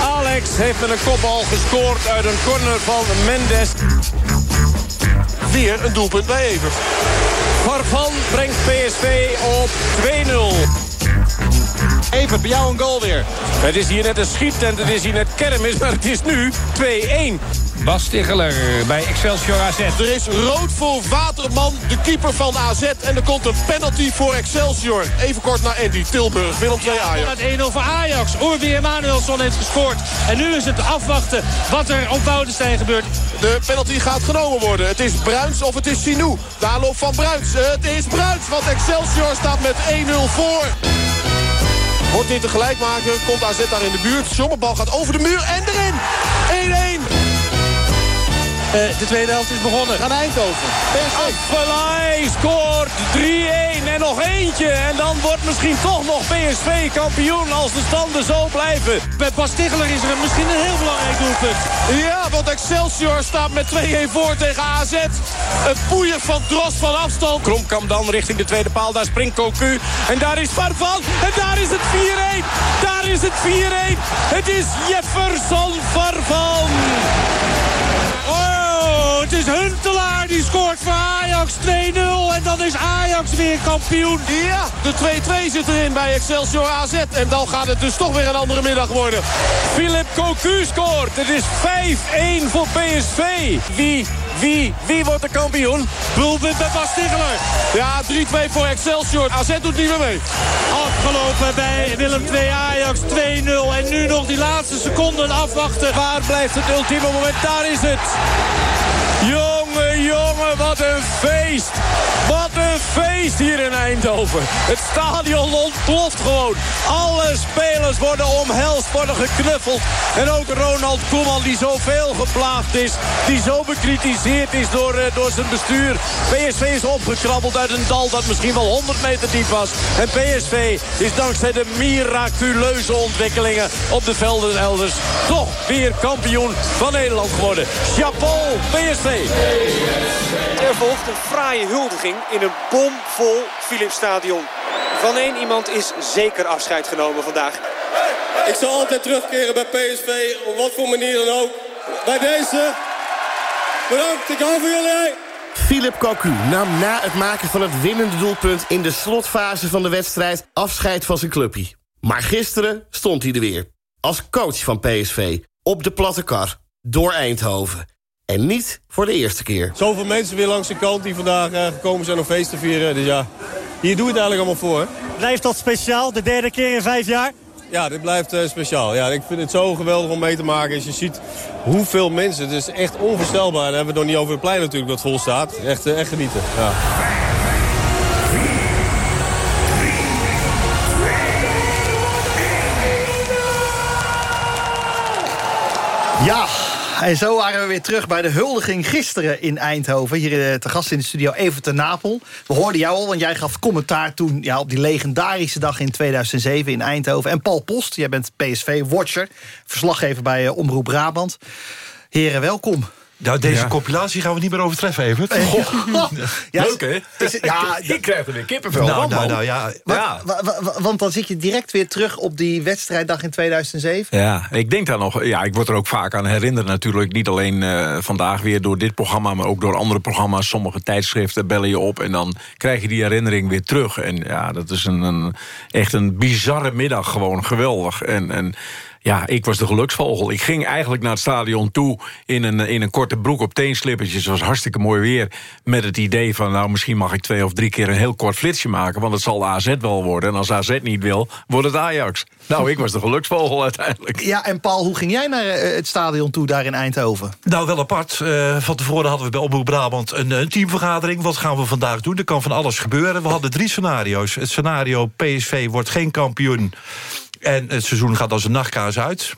Alex heeft met een kopbal gescoord uit een corner van Mendes. Weer een doelpunt bij Evers. Farfan brengt PSV op 2-0. Evert, bij jou een goal weer. Het is hier net een schiettent, het is hier net kermis, maar het is nu 2-1. Bas Stiggeler bij Excelsior AZ. Er is rood voor Waterman, de keeper van AZ. En er komt een penalty voor Excelsior. Even kort naar Andy Tilburg, Willem 2 Ajax. Met 1-0 voor Ajax. Urbi Emanuelson heeft gescoord. En nu is het afwachten wat er op Boudestein gebeurt. De penalty gaat genomen worden. Het is Bruins of het is Sinou. De aanloop van Bruins. Het is Bruins, want Excelsior staat met 1-0 voor. Wordt dit een gelijkmaker, komt AZ daar in de buurt. Sommerbal gaat over de muur en erin. 1-1. Eh, de tweede helft is begonnen. Gaan Eindhoven. Affelay scoort 3-1 en nog eentje. En dan wordt misschien toch nog PSV kampioen als de standen zo blijven. Bij Bas is er misschien een heel belangrijk doelpunt. Ja, want Excelsior staat met 2-1 voor tegen AZ. Een poeier van Dros van afstand. Kromkamp dan richting de tweede paal. Daar springt Cocu. En daar is Farfan. En daar is het 4-1. Daar is het 4-1. Het is Jefferson Farfan. Het is Huntelaar die scoort voor Ajax 2-0. En dan is Ajax weer kampioen. Ja, de 2-2 zit erin bij Excelsior AZ. En dan gaat het dus toch weer een andere middag worden. Philip Cocu scoort. Het is 5-1 voor PSV. Wie Wie? Wie wordt de kampioen? Doelpunt bij Bas Stigler. Ja, 3-2 voor Excelsior. AZ doet niet meer mee. Afgelopen bij Willem 2 Ajax 2-0. En nu nog die laatste seconden afwachten. Waar blijft het ultieme moment? Daar is het. Jongen, jongen, wat een feest. Wat een feest hier in Eindhoven. Het stadion ontploft gewoon. Alle spelers worden omhelst, worden geknuffeld. En ook Ronald Koeman, die zoveel geplaagd is. Die zo bekritiseerd is door, uh, door zijn bestuur. PSV is opgekrabbeld uit een dal dat misschien wel 100 meter diep was. En PSV is dankzij de miraculeuze ontwikkelingen op de velden elders... toch weer kampioen van Nederland geworden. Chapeau, PSV. Er volgt een fraaie huldiging in een bomvol Philipsstadion. Van één iemand is zeker afscheid genomen vandaag. Ik zal altijd terugkeren bij PSV, op wat voor manier dan ook. Bij deze, bedankt, ik hou van jullie. Philip Cocu nam na het maken van het winnende doelpunt... in de slotfase van de wedstrijd afscheid van zijn clubje. Maar gisteren stond hij er weer. Als coach van PSV. Op de platte kar. Door Eindhoven. En niet voor de eerste keer. Zoveel mensen weer langs de kant die vandaag uh, gekomen zijn om feest te vieren. Dus ja, hier doe je het eigenlijk allemaal voor. Hè? Blijft dat speciaal, de derde keer in vijf jaar? Ja, dit blijft uh, speciaal. Ja, ik vind het zo geweldig om mee te maken. Als je ziet hoeveel mensen, het is echt onvoorstelbaar. Dan hebben we het nog niet over het plein natuurlijk dat vol staat. Echt, uh, echt genieten. Ja. Ja, en zo waren we weer terug bij de huldiging gisteren in Eindhoven. Hier eh, te gast in de studio Even ten Napel. We hoorden jou al, want jij gaf commentaar toen... Ja, op die legendarische dag in 2007 in Eindhoven. En Paul Post, jij bent PSV-watcher. Verslaggever bij uh, Omroep Brabant. Heren, welkom. Nou, deze ja. compilatie gaan we niet meer overtreffen, Evert. (laughs) ja, Leuk, hè? Is, ja, ik krijg er weer kippenvel nou, nou, nou, ja. ja. Want dan zit je direct weer terug op die wedstrijddag in 2007? Ja, ik denk daar nog... Ja, ik word er ook vaak aan herinnerd natuurlijk. Niet alleen uh, vandaag weer door dit programma... maar ook door andere programma's. Sommige tijdschriften bellen je op... en dan krijg je die herinnering weer terug. En ja, dat is een, een echt een bizarre middag gewoon. Geweldig. En... en ja, ik was de geluksvogel. Ik ging eigenlijk naar het stadion toe in een, in een korte broek op teenslippertjes. Het was hartstikke mooi weer. Met het idee van, nou, misschien mag ik twee of drie keer een heel kort flitsje maken. Want het zal AZ wel worden. En als AZ niet wil, wordt het Ajax. Nou, ik was de geluksvogel uiteindelijk. Ja, en Paul, hoe ging jij naar het stadion toe daar in Eindhoven? Nou, wel apart. Uh, van tevoren hadden we bij Omroep Brabant een, een, teamvergadering. Wat gaan we vandaag doen? Er kan van alles gebeuren. We hadden drie scenario's. Het scenario PSV wordt geen kampioen. En het seizoen gaat als een nachtkaas uit.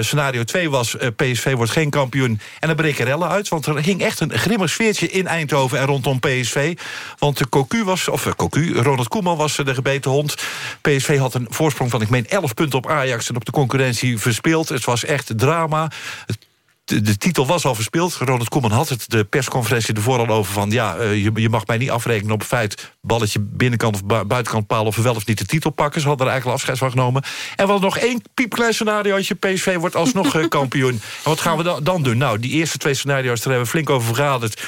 Scenario 2 was uh, PSV wordt geen kampioen en dan breken rellen uit. Want er ging echt een grimmig sfeertje in Eindhoven en rondom PSV. Want de Cocu was, of uh, Cocu, Ronald Koeman was de gebeten hond. PSV had een voorsprong van, ik meen, 11 punten op Ajax... en op de concurrentie verspeeld. Het was echt drama. De, titel was al verspeeld. Ronald Koeman had het de persconferentie ervoor al over van... ja, uh, je, je, mag mij niet afrekenen op het feit... balletje binnenkant of bu buitenkant paal... of we wel of niet de titel pakken. Ze hadden er eigenlijk afscheid van genomen. En we nog één piepklein scenariootje. PSV wordt alsnog uh, (laughs) kampioen. En wat gaan we dan doen? Nou, die eerste twee scenario's, daar hebben we flink over vergaderd.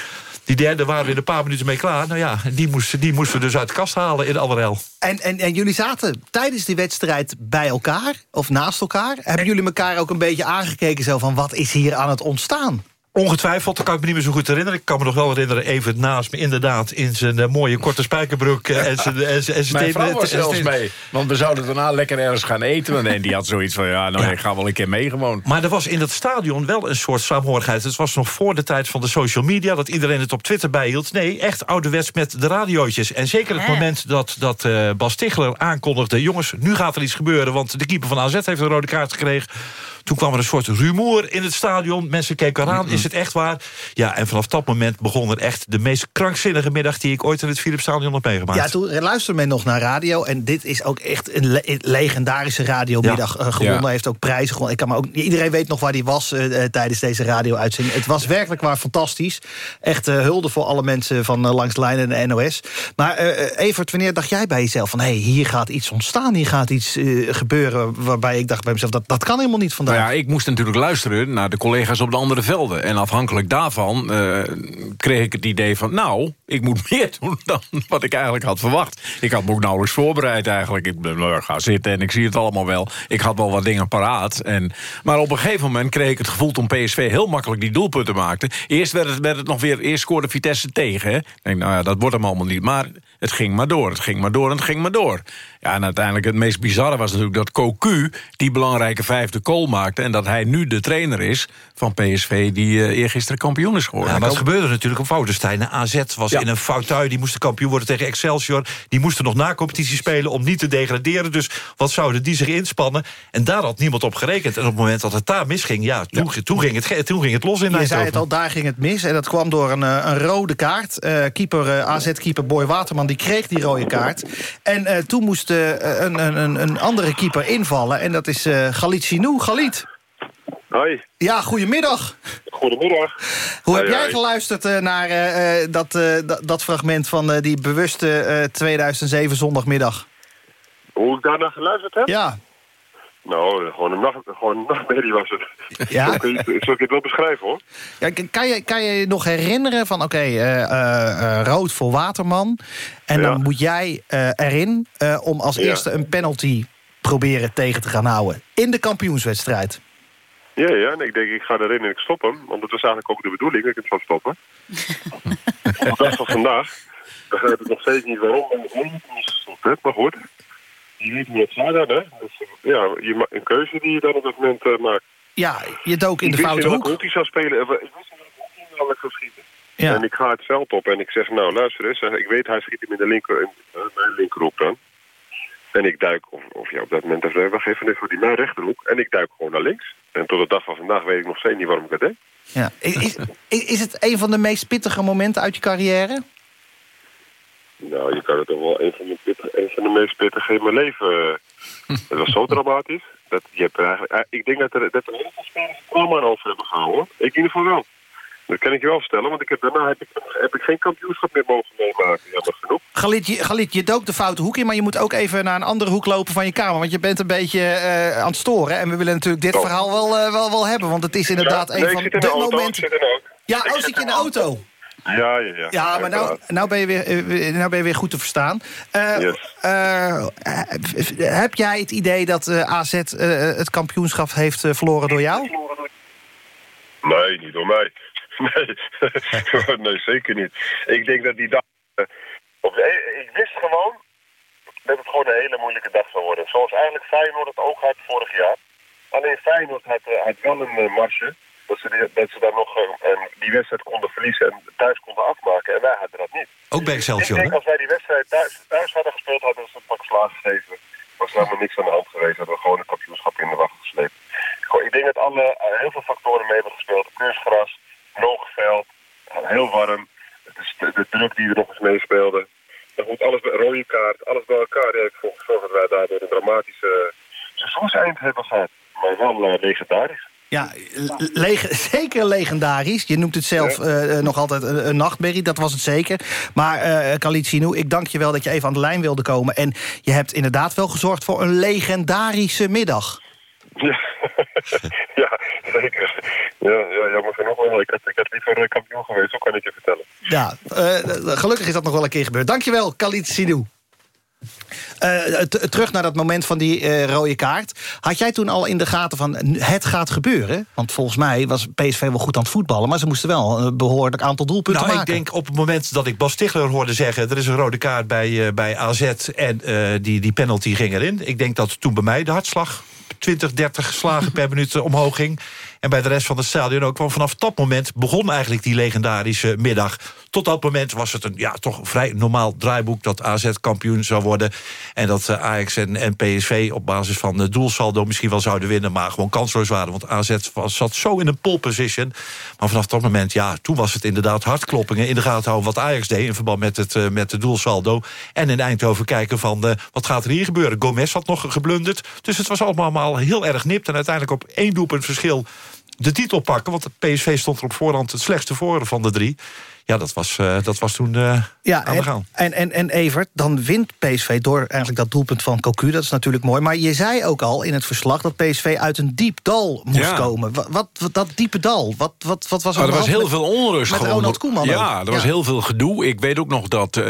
Die derde waren we in een paar minuten mee klaar. Nou ja, die moesten, die moesten we dus uit de kast halen in Allerel. En, en, en jullie zaten tijdens die wedstrijd bij elkaar, of naast elkaar. Hebben jullie elkaar ook een beetje aangekeken zo van... wat is hier aan het ontstaan? Ongetwijfeld, dat kan ik me niet meer zo goed herinneren. Ik kan me nog wel herinneren, even naast me inderdaad... in zijn uh, mooie korte spijkerbroek. Uh, en zijn, en zijn, Mijn vrouw was zelfs mee. Want we zouden daarna lekker ergens gaan eten. En die had zoiets van, ja, nou, ja. ik ga wel een keer mee gewoon. Maar er was in dat stadion wel een soort saamhorigheid. Het was nog voor de tijd van de social media... dat iedereen het op Twitter bijhield. Nee, echt ouderwets met de radiootjes. En zeker het moment dat, dat uh, Bas Tichler aankondigde... jongens, nu gaat er iets gebeuren, want de keeper van AZ heeft een rode kaart gekregen... Toen kwam er een soort rumoer in het stadion. Mensen keken eraan, is het echt waar? Ja, en vanaf dat moment begon er echt de meest krankzinnige middag... die ik ooit in het Philipsstadion heb meegemaakt. Ja, toen luisterde men nog naar radio. En dit is ook echt een, le legendarische radiomiddag ja. uh, gewonnen. Ja. heeft ook prijzen gewonnen. Ik kan maar ook, iedereen weet nog waar die was uh, tijdens deze radio-uitzending. Het was werkelijk waar fantastisch. Echt uh, hulde voor alle mensen van Langs de Lijn en de NOS. Maar Evert, wanneer dacht jij bij jezelf... van hé, hey, hier gaat iets ontstaan, hier gaat iets gebeuren... waarbij ik dacht bij mezelf, dat, dat kan helemaal niet vandaag. Ja, ik moest natuurlijk luisteren naar de collega's op de andere velden. En afhankelijk daarvan eh, kreeg ik het idee van... nou, ik moet (laughs) meer doen dan wat ik eigenlijk had verwacht. Ik had me ook nauwelijks voorbereid eigenlijk. Ik ben nou, ga zitten en ik zie het allemaal wel. Ik had wel wat dingen paraat. En, maar op een gegeven moment kreeg ik het gevoel... toen PSV heel makkelijk die doelpunten maakte. Eerst werd het, werd het nog weer... Eerst scoorde Vitesse tegen. Hè? Ik denk, nou ja, dat wordt hem allemaal niet. Maar het ging maar door, het ging maar door en het ging maar door. Ja, en uiteindelijk het meest bizarre was natuurlijk dat Cocu... die belangrijke vijfde goal maakte... en dat hij nu de trainer is van PSV... die uh, eergisteren kampioen is geworden. Ja, maar het gebeurde natuurlijk op Woudenstein. AZ was in een foutui, die moesten kampioen worden tegen Excelsior. Die moesten nog na competitie spelen om niet te degraderen. Dus wat zouden die zich inspannen? En daar had niemand op gerekend. En op het moment dat het daar misging, ja, toen, toen, ging, het, toen ging het los in Je zei het al, daar ging het mis. En dat kwam door een, uh, een rode kaart. Uh, keeper, AZ-keeper Boy Waterman, die kreeg die rode kaart. En toen moest een, een, een, andere keeper invallen. En dat is uh, Galit Sinou. Galit. Hoi. Ja, goedemiddag. Goedemiddag. Hoe heb jij geluisterd naar dat, dat, dat, fragment van die bewuste 2007 zondagmiddag? Hoe ik daarna geluisterd heb? Ja. Nou, gewoon een, nacht, gewoon een nachtmerrie was het. Ja? Zo kun, je, zo het wel beschrijven, hoor. Ja, kan, je, kan je je nog herinneren van, oké, okay, uh, uh, rood voor Waterman... en ja. dan moet jij uh, erin om als eerste een penalty proberen tegen te gaan houden... in de kampioenswedstrijd. Ja, ja, en ik denk, ik ga erin en ik stop hem. Want dat was eigenlijk ook de bedoeling, dat ik hem zou stoppen. Op de dag van vandaag begrijp ik nog steeds niet waarom ik hem gestopt heb, maar goed je weet hoe het gaat dan, hè? Dus, ja, je een keuze die je dan op dat moment uh, maakt. Ja, je dook in de foute hoek. Ik wist zou spelen. Ik wist niet dat ik zou schieten. Ja. En ik ga het veld op en ik zeg, nou luister eens, ik weet hij schiet hem in de linker, in mijn linkerhoek dan. En ik duik, of, of ja, op dat moment even weggeven, voor die mijn rechterhoek. En ik duik gewoon naar links. En tot de dag van vandaag weet ik nog steeds niet waarom ik dat deed. Ja. Is, is het een van de meest pittige momenten uit je carrière? Nou, je kan het toch wel een van de, pittige, een van de meest pittige in mijn leven. Het was zo dramatisch. Dat je hebt eigenlijk, eh, ik denk dat er, dat er heel veel spelers over hebben gehouden. Ik in ieder geval wel. Dat kan ik je wel vertellen, want ik heb, daarna heb ik, heb ik geen kampioenschap meer mogen meemaken. Jammer genoeg. Galit je, Galit, je dook de foute hoek in, maar je moet ook even naar een andere hoek lopen van je kamer. Want je bent een beetje uh, aan het storen. En we willen natuurlijk dit oh. verhaal wel, uh, wel, wel hebben, want het is inderdaad ja, een van de, de momenten... Ja, oh, zit je in de auto? Ja, ja, ja. Ja, maar nou, nou, ben je weer, nou ben je weer goed te verstaan. Uh, yes. uh, heb jij het idee dat AZ het kampioenschap heeft verloren door jou? Nee, niet door mij. (laughs) Nee, (laughs) nee zeker niet. Ik denk dat die dag... ik wist gewoon dat het gewoon een hele moeilijke dag zou worden. Zoals eigenlijk Feyenoord het ook had vorig jaar. Alleen Feyenoord had, had wel een marsje dat ze, dat ze daar nog uh, die wedstrijd konden verliezen en thuis konden afmaken. En wij hadden dat niet. Ook bij Excelsior, Ik denk als wij die wedstrijd thuis, thuis hadden gespeeld, hadden ze een pak slaag gegeven. Was er helemaal niks aan de hand geweest. Hadden we gewoon een kampioenschap in de wacht gesleept. Ik denk dat alle, uh, heel veel factoren mee hebben gespeeld. Kunstgras, droog veld, heel warm. De, de, druk die er nog eens meespeelde. Dan moet alles bij rode kaart, alles bij elkaar. Ja, ik volgens zorg dat wij daardoor een dramatische seizoenseind hebben gehad. Maar wel uh, legendarisch. (laughs) Zeker legendarisch. Je noemt het zelf uh, nog altijd een, een, nachtmerrie, dat was het zeker. Maar uh, Khalid Sinou, ik dank je wel dat je even aan de lijn wilde komen. En je hebt inderdaad wel gezorgd voor een legendarische middag. Ja, (laughs) ja zeker. Ja, ja, jammer genoeg wel. Ik had, ik had liever kampioen geweest, zo kan ik je vertellen. Ja, uh, gelukkig is dat nog wel een keer gebeurd. Dankjewel, Khalid Sinou. Uh, terug naar dat moment van die uh, rode kaart. Had jij toen al in de gaten van het gaat gebeuren? Want volgens mij was PSV wel goed aan het voetballen... maar ze moesten wel een behoorlijk aantal doelpunten nou, maken. Ik denk op het moment dat ik Bas Stigler hoorde zeggen... er is een rode kaart bij, uh, bij AZ en die, die penalty ging erin. Ik denk dat toen bij mij de hartslag 20, 30 slagen per minuut omhoog ging. En bij de rest van het stadion ook. Want vanaf dat moment begon eigenlijk die legendarische middag. Tot dat moment was het een ja, toch vrij normaal draaiboek... dat AZ kampioen zou worden. En dat uh, Ajax en, PSV op basis van de doelsaldo misschien wel zouden winnen... maar gewoon kansloos waren. Want AZ was, zat zo in een pole position. Maar vanaf dat moment, ja, toen was het inderdaad hartkloppingen... in de gaten houden wat Ajax deed in verband met het, uh, met de doelsaldo. En in Eindhoven kijken van uh, wat gaat er hier gebeuren. Gomez had nog geblunderd. Dus het was allemaal heel erg nipt. En uiteindelijk op één doelpunt verschil de titel pakken. Want de PSV stond er op voorhand het slechtste voor van de drie. Ja, dat was, eh, dat was toen uh, ja, aan de gang. En, en, en Evert, dan wint PSV door eigenlijk dat doelpunt van Cocu. Dat is natuurlijk mooi. Maar je zei ook al in het verslag dat PSV uit een diep dal moest Ja. komen. Wat, wat, wat- dat diepe dal, wat, wat, wat was er aan er was heel met- veel onrust. Met gewoon. Ronald Koeman Ja, ook. er was heel veel gedoe. Ik weet ook nog dat eh,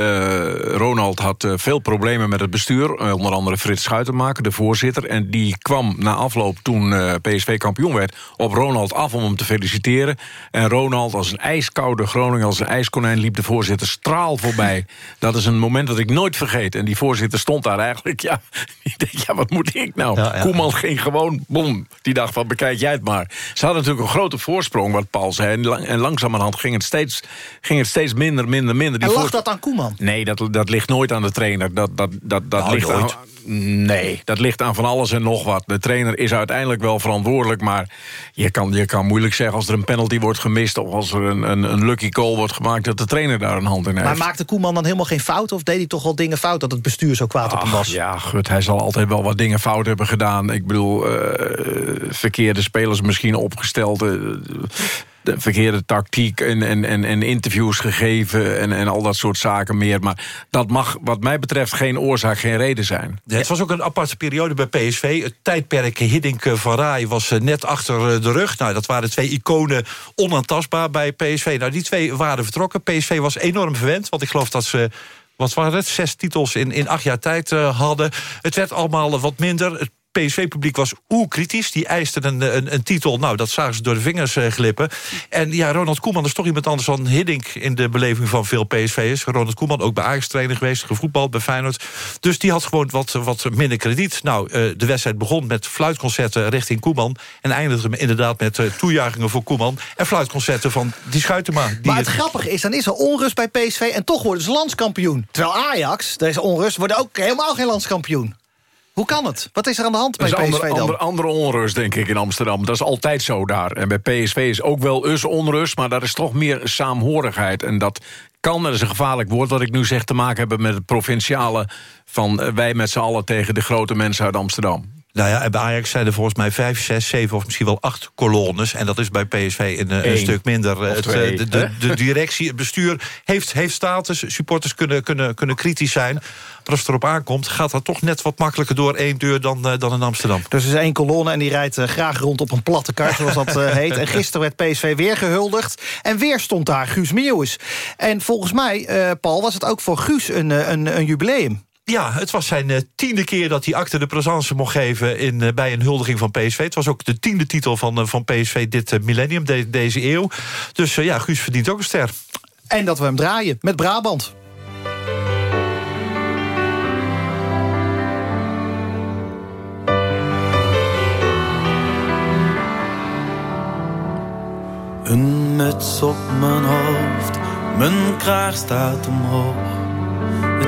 Ronald had eh, veel problemen met het bestuur. Onder andere Frits Schuitenmaker, de voorzitter. En die kwam na afloop, toen eh, PSV kampioen werd... op Ronald af om hem te feliciteren. En Ronald, als een ijskoude Groningen, als een ijskonijn... liep de voorzitter straal voorbij. Dat is een moment dat ik nooit vergeet. En die voorzitter stond daar eigenlijk... ja, ik denk, ja wat moet ik nou? Ja, ja. Koeman ging gewoon, bom. Die dacht van, bekijk jij het maar. Ze hadden natuurlijk een grote voorsprong, wat Paul zei. En, lang- en langzamerhand ging het steeds, ging het steeds minder, minder, minder. Die En lag dat aan Koeman? Nee, dat, dat ligt nooit aan de trainer. Dat, dat, dat, dat Nou, ligt aan, nooit. Nee, dat ligt aan van alles en nog wat. De trainer is uiteindelijk wel verantwoordelijk... maar je kan, je kan moeilijk zeggen als er een penalty wordt gemist... of als er een, een, een lucky goal wordt gemaakt... dat de trainer daar een hand in heeft. Maar maakte Koeman dan helemaal geen fout? Of deed hij toch wel dingen fout dat het bestuur zo kwaad op hem was? Ja, gut, hij zal altijd wel wat dingen fout hebben gedaan. Ik bedoel, eh, verkeerde spelers misschien opgesteld... eh, de verkeerde tactiek en, en, en, interviews gegeven... En, en al dat soort zaken meer. Maar dat mag wat mij betreft geen oorzaak, geen reden zijn. Het was ook een aparte periode bij PSV. Het tijdperk Hiddink eh, van Rij was eh, net achter eh, de rug. Nou, dat waren twee iconen onaantastbaar bij PSV. Nou, die twee waren vertrokken. PSV was enorm verwend, want ik geloof dat ze... Wat waren het? Zes titels in, in acht jaar tijd eh, hadden. Het werd allemaal wat minder. Het PSV-publiek was oerkritisch. Die eisten een, een, een titel. Nou, dat zagen ze door de vingers eh, glippen. En ja, Ronald Koeman is toch iemand anders dan Hiddink... in de beleving van veel PSV'ers. Ronald Koeman ook bij Ajax trainer geweest, gevoetbald bij Feyenoord. Dus die had gewoon wat, wat minder krediet. Nou, eh, de wedstrijd begon met fluitconcerten richting Koeman... en eindigde inderdaad met eh, toejuichingen voor Koeman... en fluitconcerten van die Schuitema. Die Maar het grappige is, dan is er onrust bij PSV... en toch worden ze landskampioen. Terwijl Ajax, deze onrust, worden ook helemaal geen landskampioen. Hoe kan het? Wat is er aan de hand bij PSV andere, dan? andere, andere onrust, denk ik, in Amsterdam. Dat is altijd zo daar. En bij PSV is ook wel eens onrust... maar daar is toch meer saamhorigheid. En dat kan, dat is een gevaarlijk woord wat ik nu zeg... te maken hebben met het provinciale... van eh, wij met z'n allen tegen de grote mensen uit Amsterdam. Nou ja, en bij Ajax zijn er volgens mij vijf, zes, zeven of misschien wel acht kolonnes. En dat is bij PSV een, eh, een stuk minder. Het, twee, eh, de, de, hè? de directie, het bestuur heeft, heeft status. Supporters kunnen, kunnen, kunnen kritisch zijn. Maar als het erop aankomt, gaat dat toch net wat makkelijker door één deur dan, eh, dan in Amsterdam. Dus er is één kolonne en die rijdt graag rond op een platte kar, zoals dat (laughs) heet. En gisteren werd PSV weer gehuldigd. En weer stond daar Guus Meeuwis. En volgens mij, Paul, was het ook voor Guus een, een, een jubileum. Ja, het was zijn eh, tiende keer dat hij acte de présence mocht geven... In, eh, bij een huldiging van PSV. Het was ook de tiende titel van, eh, van PSV dit millennium, de- deze eeuw. Dus ja, Guus verdient ook een ster. En dat we hem draaien met Brabant. Een muts op mijn hoofd, mijn kraag staat omhoog.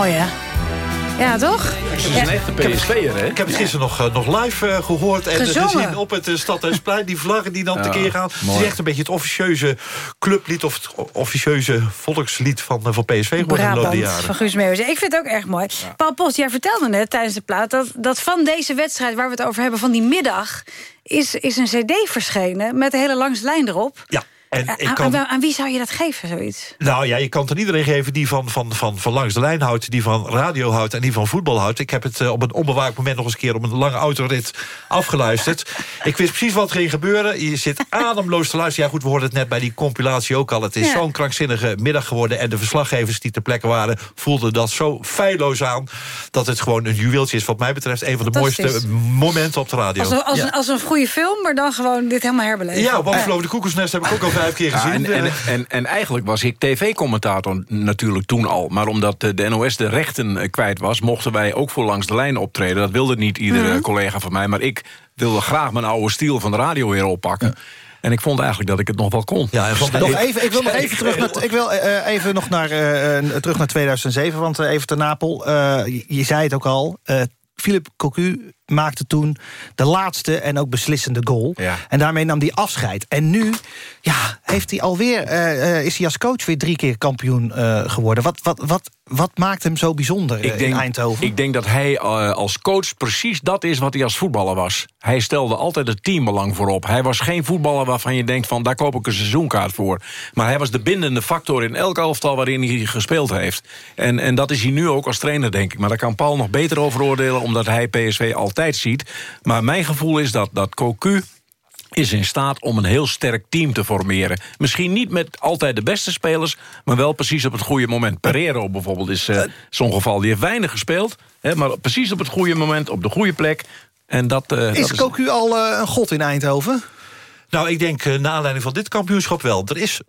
Mooi, hè? Ja, toch? Het is een echte PSV'er, hè? Ik heb het gisteren nog, eh, nog live eh, gehoord en Gezongen. gezien op het uh, Stadhuisplein. Die vlaggen die dan Ja, tekeer gaan. Het mooi. is echt een beetje het officieuze clublied... of het officieuze volkslied van, eh, van PSV geworden in de loop der jaren. van Guus Meeuwis. Ik vind het ook erg mooi. Paul Post, jij vertelde net tijdens de plaat... Dat, dat van deze wedstrijd waar we het over hebben, van die middag... is, is een cd verschenen met de hele langs lijn erop. Ja, en Aan- ik kan... aan wie zou je dat geven, zoiets? Nou ja, je kan het aan iedereen geven die van, van, van, van langs de lijn houdt... die van radio houdt en die van voetbal houdt. Ik heb het eh, op een onbewaakt moment nog eens een keer... op een lange autorit afgeluisterd. (laughs) ik wist precies wat ging gebeuren. Je zit ademloos te luisteren. Ja goed, we hoorden het net bij die compilatie ook al. Het is Ja. zo'n krankzinnige middag geworden... en de verslaggevers die ter plekke waren... voelden dat zo feilloos aan... dat het gewoon een juweeltje is wat mij betreft... een van de mooiste momenten op de radio. Als, een, als, ja. een, als een goede film, maar dan gewoon dit helemaal herbeleven. ja, Buffalo de Koekoesnest heb ik ook al vijf keer Ja, gezien. en, en, Eh, en, en eigenlijk was ik tv-commentator natuurlijk toen al. Maar omdat de NOS de rechten eh, kwijt was... mochten wij ook voor langs de lijn optreden. Dat wilde niet iedere Mhm. collega van mij. Maar ik wilde graag mijn oude stiel van de radio weer oppakken. En ik vond eigenlijk dat ik het nog wel kon. Ja, en Nog even, ik wil nog even terug naar, ik wil, eh, even nog naar, terug naar 2007, want even te Napel. eh, je, je zei het ook al, eh Philippe Cocu maakte toen de laatste en ook beslissende goal. Ja. En daarmee nam hij afscheid. En nu ja, heeft hij alweer, eh, is hij als coach weer drie keer kampioen eh, geworden. Wat, wat, wat, wat maakt hem zo bijzonder Ik denk, in Eindhoven? ik denk dat hij als coach precies dat is wat hij als voetballer was. Hij stelde altijd het teambelang voorop. Hij was geen voetballer waarvan je denkt van daar koop ik een seizoenkaart voor. Maar hij was de bindende factor in elk elftal waarin hij gespeeld heeft. En, en dat is hij nu ook als trainer denk ik. Maar daar kan Paul nog beter over oordelen omdat hij PSV altijd ziet. Maar mijn gevoel is dat, dat Cocu is in staat om een heel sterk team te formeren. Misschien niet met altijd de beste spelers... maar wel precies op het goede moment. Pereiro bijvoorbeeld is eh, zo'n geval. Die heeft weinig gespeeld, hè, maar precies op het goede moment... op de goede plek. En dat, eh, is dat Cocu al eh, een god in Eindhoven? Nou, ik denk uh, naar aanleiding van dit kampioenschap wel. Er is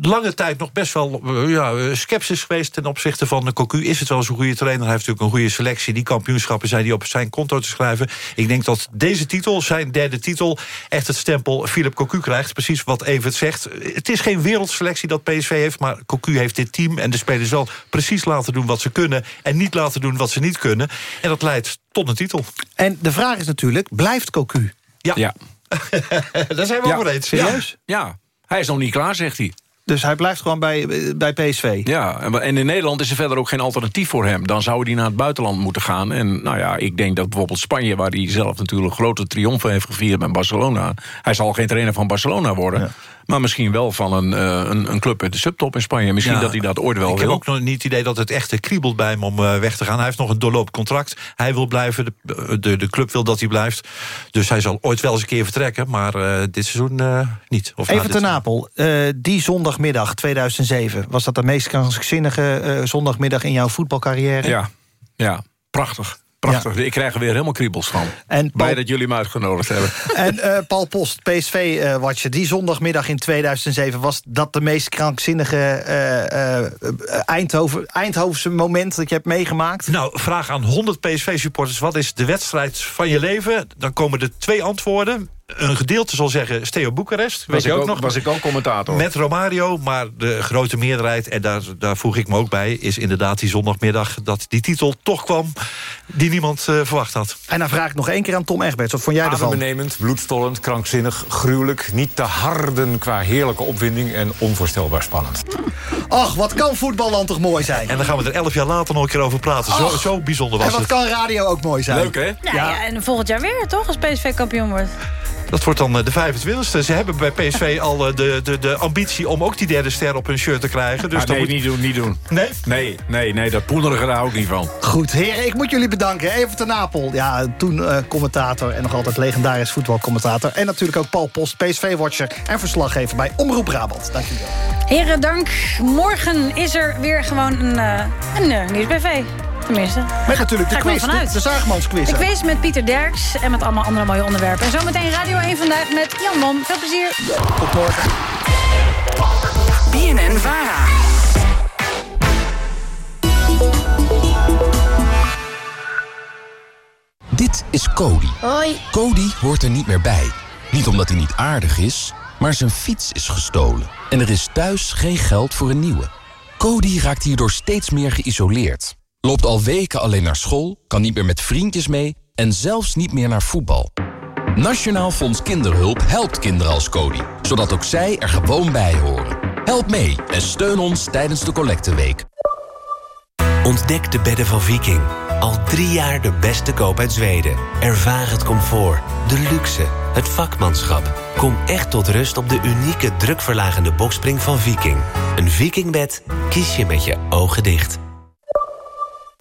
lange tijd nog best wel uh, ja, uh, sceptisch geweest... ten opzichte van de Cocu. Is het wel zo'n goede trainer? Hij heeft natuurlijk een goede selectie. Die kampioenschappen zijn die op zijn konto te schrijven. Ik denk dat deze titel, zijn derde titel... echt het stempel Philip Cocu krijgt. Precies wat Evert zegt. Het is geen wereldselectie dat PSV heeft... maar Cocu heeft dit team en de spelers wel precies laten doen wat ze kunnen... en niet laten doen wat ze niet kunnen. En dat leidt tot een titel. En de vraag is natuurlijk, blijft Cocu? Ja. ja. (laughs) Daar zijn we ja. over eens. Serieus? Ja. ja, hij is nog niet klaar, zegt hij. Dus hij blijft gewoon bij, bij PSV? Ja, en in Nederland is er verder ook geen alternatief voor hem. Dan zou hij naar het buitenland moeten gaan. En nou ja, ik denk dat bijvoorbeeld Spanje... waar hij zelf natuurlijk grote triomfen heeft gevierd met Barcelona... hij zal geen trainer van Barcelona worden... Ja. Maar misschien wel van een, uh, een, een, club uit de subtop in Spanje. Misschien ja, dat hij dat ooit wel ik wil. Ik heb ook nog niet het idee dat het echt kriebelt bij hem om uh, weg te gaan. Hij heeft nog een doorlopend contract. Hij wil blijven, de, de, de, club wil dat hij blijft. Dus hij zal ooit wel eens een keer vertrekken. Maar uh, dit seizoen niet. Of Even te Napel. die zondagmiddag 2007. Was dat de meest krankzinnige zondagmiddag in jouw voetbalcarrière? Ja, ja prachtig. Prachtig, ja. ik krijg er weer helemaal kriebels van. En Paul... Bij dat jullie me uitgenodigd hebben. (laughs) En uh, Paul Post, PSV-watcher, uh, die zondagmiddag in 2007... was dat de meest krankzinnige uh, Eindhoven, Eindhovense moment dat je hebt meegemaakt? Nou, vraag aan 100 PSV-supporters... wat is de wedstrijd van je leven? Dan komen er twee antwoorden een gedeelte zal zeggen Steo Boekarest. Was, ik ook, nog, was ik ook commentator. Met Romario, maar de grote meerderheid... en daar, daar voeg ik me ook bij... is inderdaad die zondagmiddag dat die titel toch kwam... die niemand uh, verwacht had. En dan vraag ik nog één keer aan Tom Egberts. Wat vond jij ervan? Adembenemend, bloedstollend, krankzinnig, gruwelijk... niet te harden qua heerlijke opwinding... en onvoorstelbaar spannend. Ach, wat kan voetballand toch mooi zijn? En dan gaan we er elf jaar later nog een keer over praten. Zo, zo bijzonder was het. En wat het. kan radio ook mooi zijn? Leuk, hè? Ja, ja. ja, en volgend jaar weer, toch? Als PSV kampioen wordt. Dat wordt dan eh, de 25e. Ze hebben bij PSV (laughs) al eh, de, de, de ambitie om ook die derde ster op hun shirt te krijgen. Dus Ah, nee, moet... niet doen, niet doen. Nee? Nee, nee, nee, dat poenerigen daar ook niet van. Goed, heren, ik moet jullie bedanken. Even ten Napel, ja, toen eh, commentator en nog altijd legendarisch voetbalcommentator. En natuurlijk ook Paul Post, PSV-watcher en verslaggever bij Omroep Brabant. Dank jullie wel. Heren, dank. Morgen is er weer gewoon een, uh, een uh, nieuwsbv. Tenminste. Met natuurlijk de quiz, de, de Zaagmans quiz. De quiz met Pieter Derks en met allemaal andere mooie onderwerpen. En zometeen Radio 1 vandaag met Jan Mom. Veel plezier. Tot morgen. BNN Vara. Dit is Cody. Hoi. Cody hoort er niet meer bij. Niet omdat hij niet aardig is, maar zijn fiets is gestolen. En er is thuis geen geld voor een nieuwe. Cody raakt hierdoor steeds meer geïsoleerd. Loopt al weken alleen naar school, kan niet meer met vriendjes mee... en zelfs niet meer naar voetbal. Nationaal Fonds Kinderhulp helpt kinderen als Cody... zodat ook zij er gewoon bij horen. Help mee en steun ons tijdens de collecteweek. Ontdek de bedden van Viking. Al drie jaar de beste koop uit Zweden. Ervaar het comfort, de luxe, het vakmanschap. Kom echt tot rust op de unieke drukverlagende bokspring van Viking. Een Vikingbed kies je met je ogen dicht.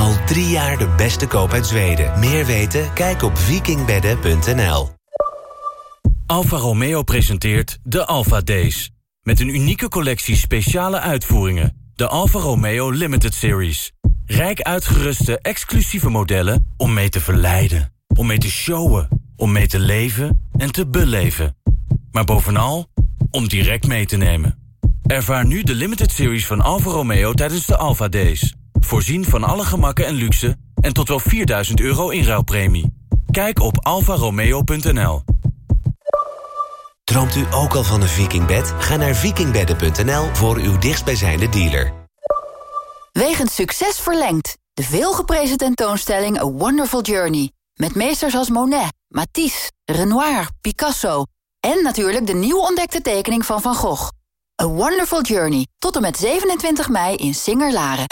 Al drie jaar de beste koop uit Zweden. Meer weten? Kijk op vikingbedden.nl. Alfa Romeo presenteert de Alfa Days. Met een unieke collectie speciale uitvoeringen. De Alfa Romeo Limited Series. Rijk uitgeruste exclusieve modellen om mee te verleiden. Om mee te showen. Om mee te leven en te beleven. Maar bovenal om direct mee te nemen. Ervaar nu de Limited Series van Alfa Romeo tijdens de Alfa Days. Voorzien van alle gemakken en luxe en tot wel 4000 euro inruilpremie. Kijk op alfaromeo.nl. Droomt u ook al van een Vikingbed? Ga naar vikingbedden.nl voor uw dichtstbijzijnde dealer. Wegens succes verlengd. De veelgeprezen tentoonstelling A Wonderful Journey. Met meesters als Monet, Matisse, Renoir, Picasso... en natuurlijk de nieuw ontdekte tekening van Van Gogh. A Wonderful Journey. Tot en met 27 mei in Singer-Laren.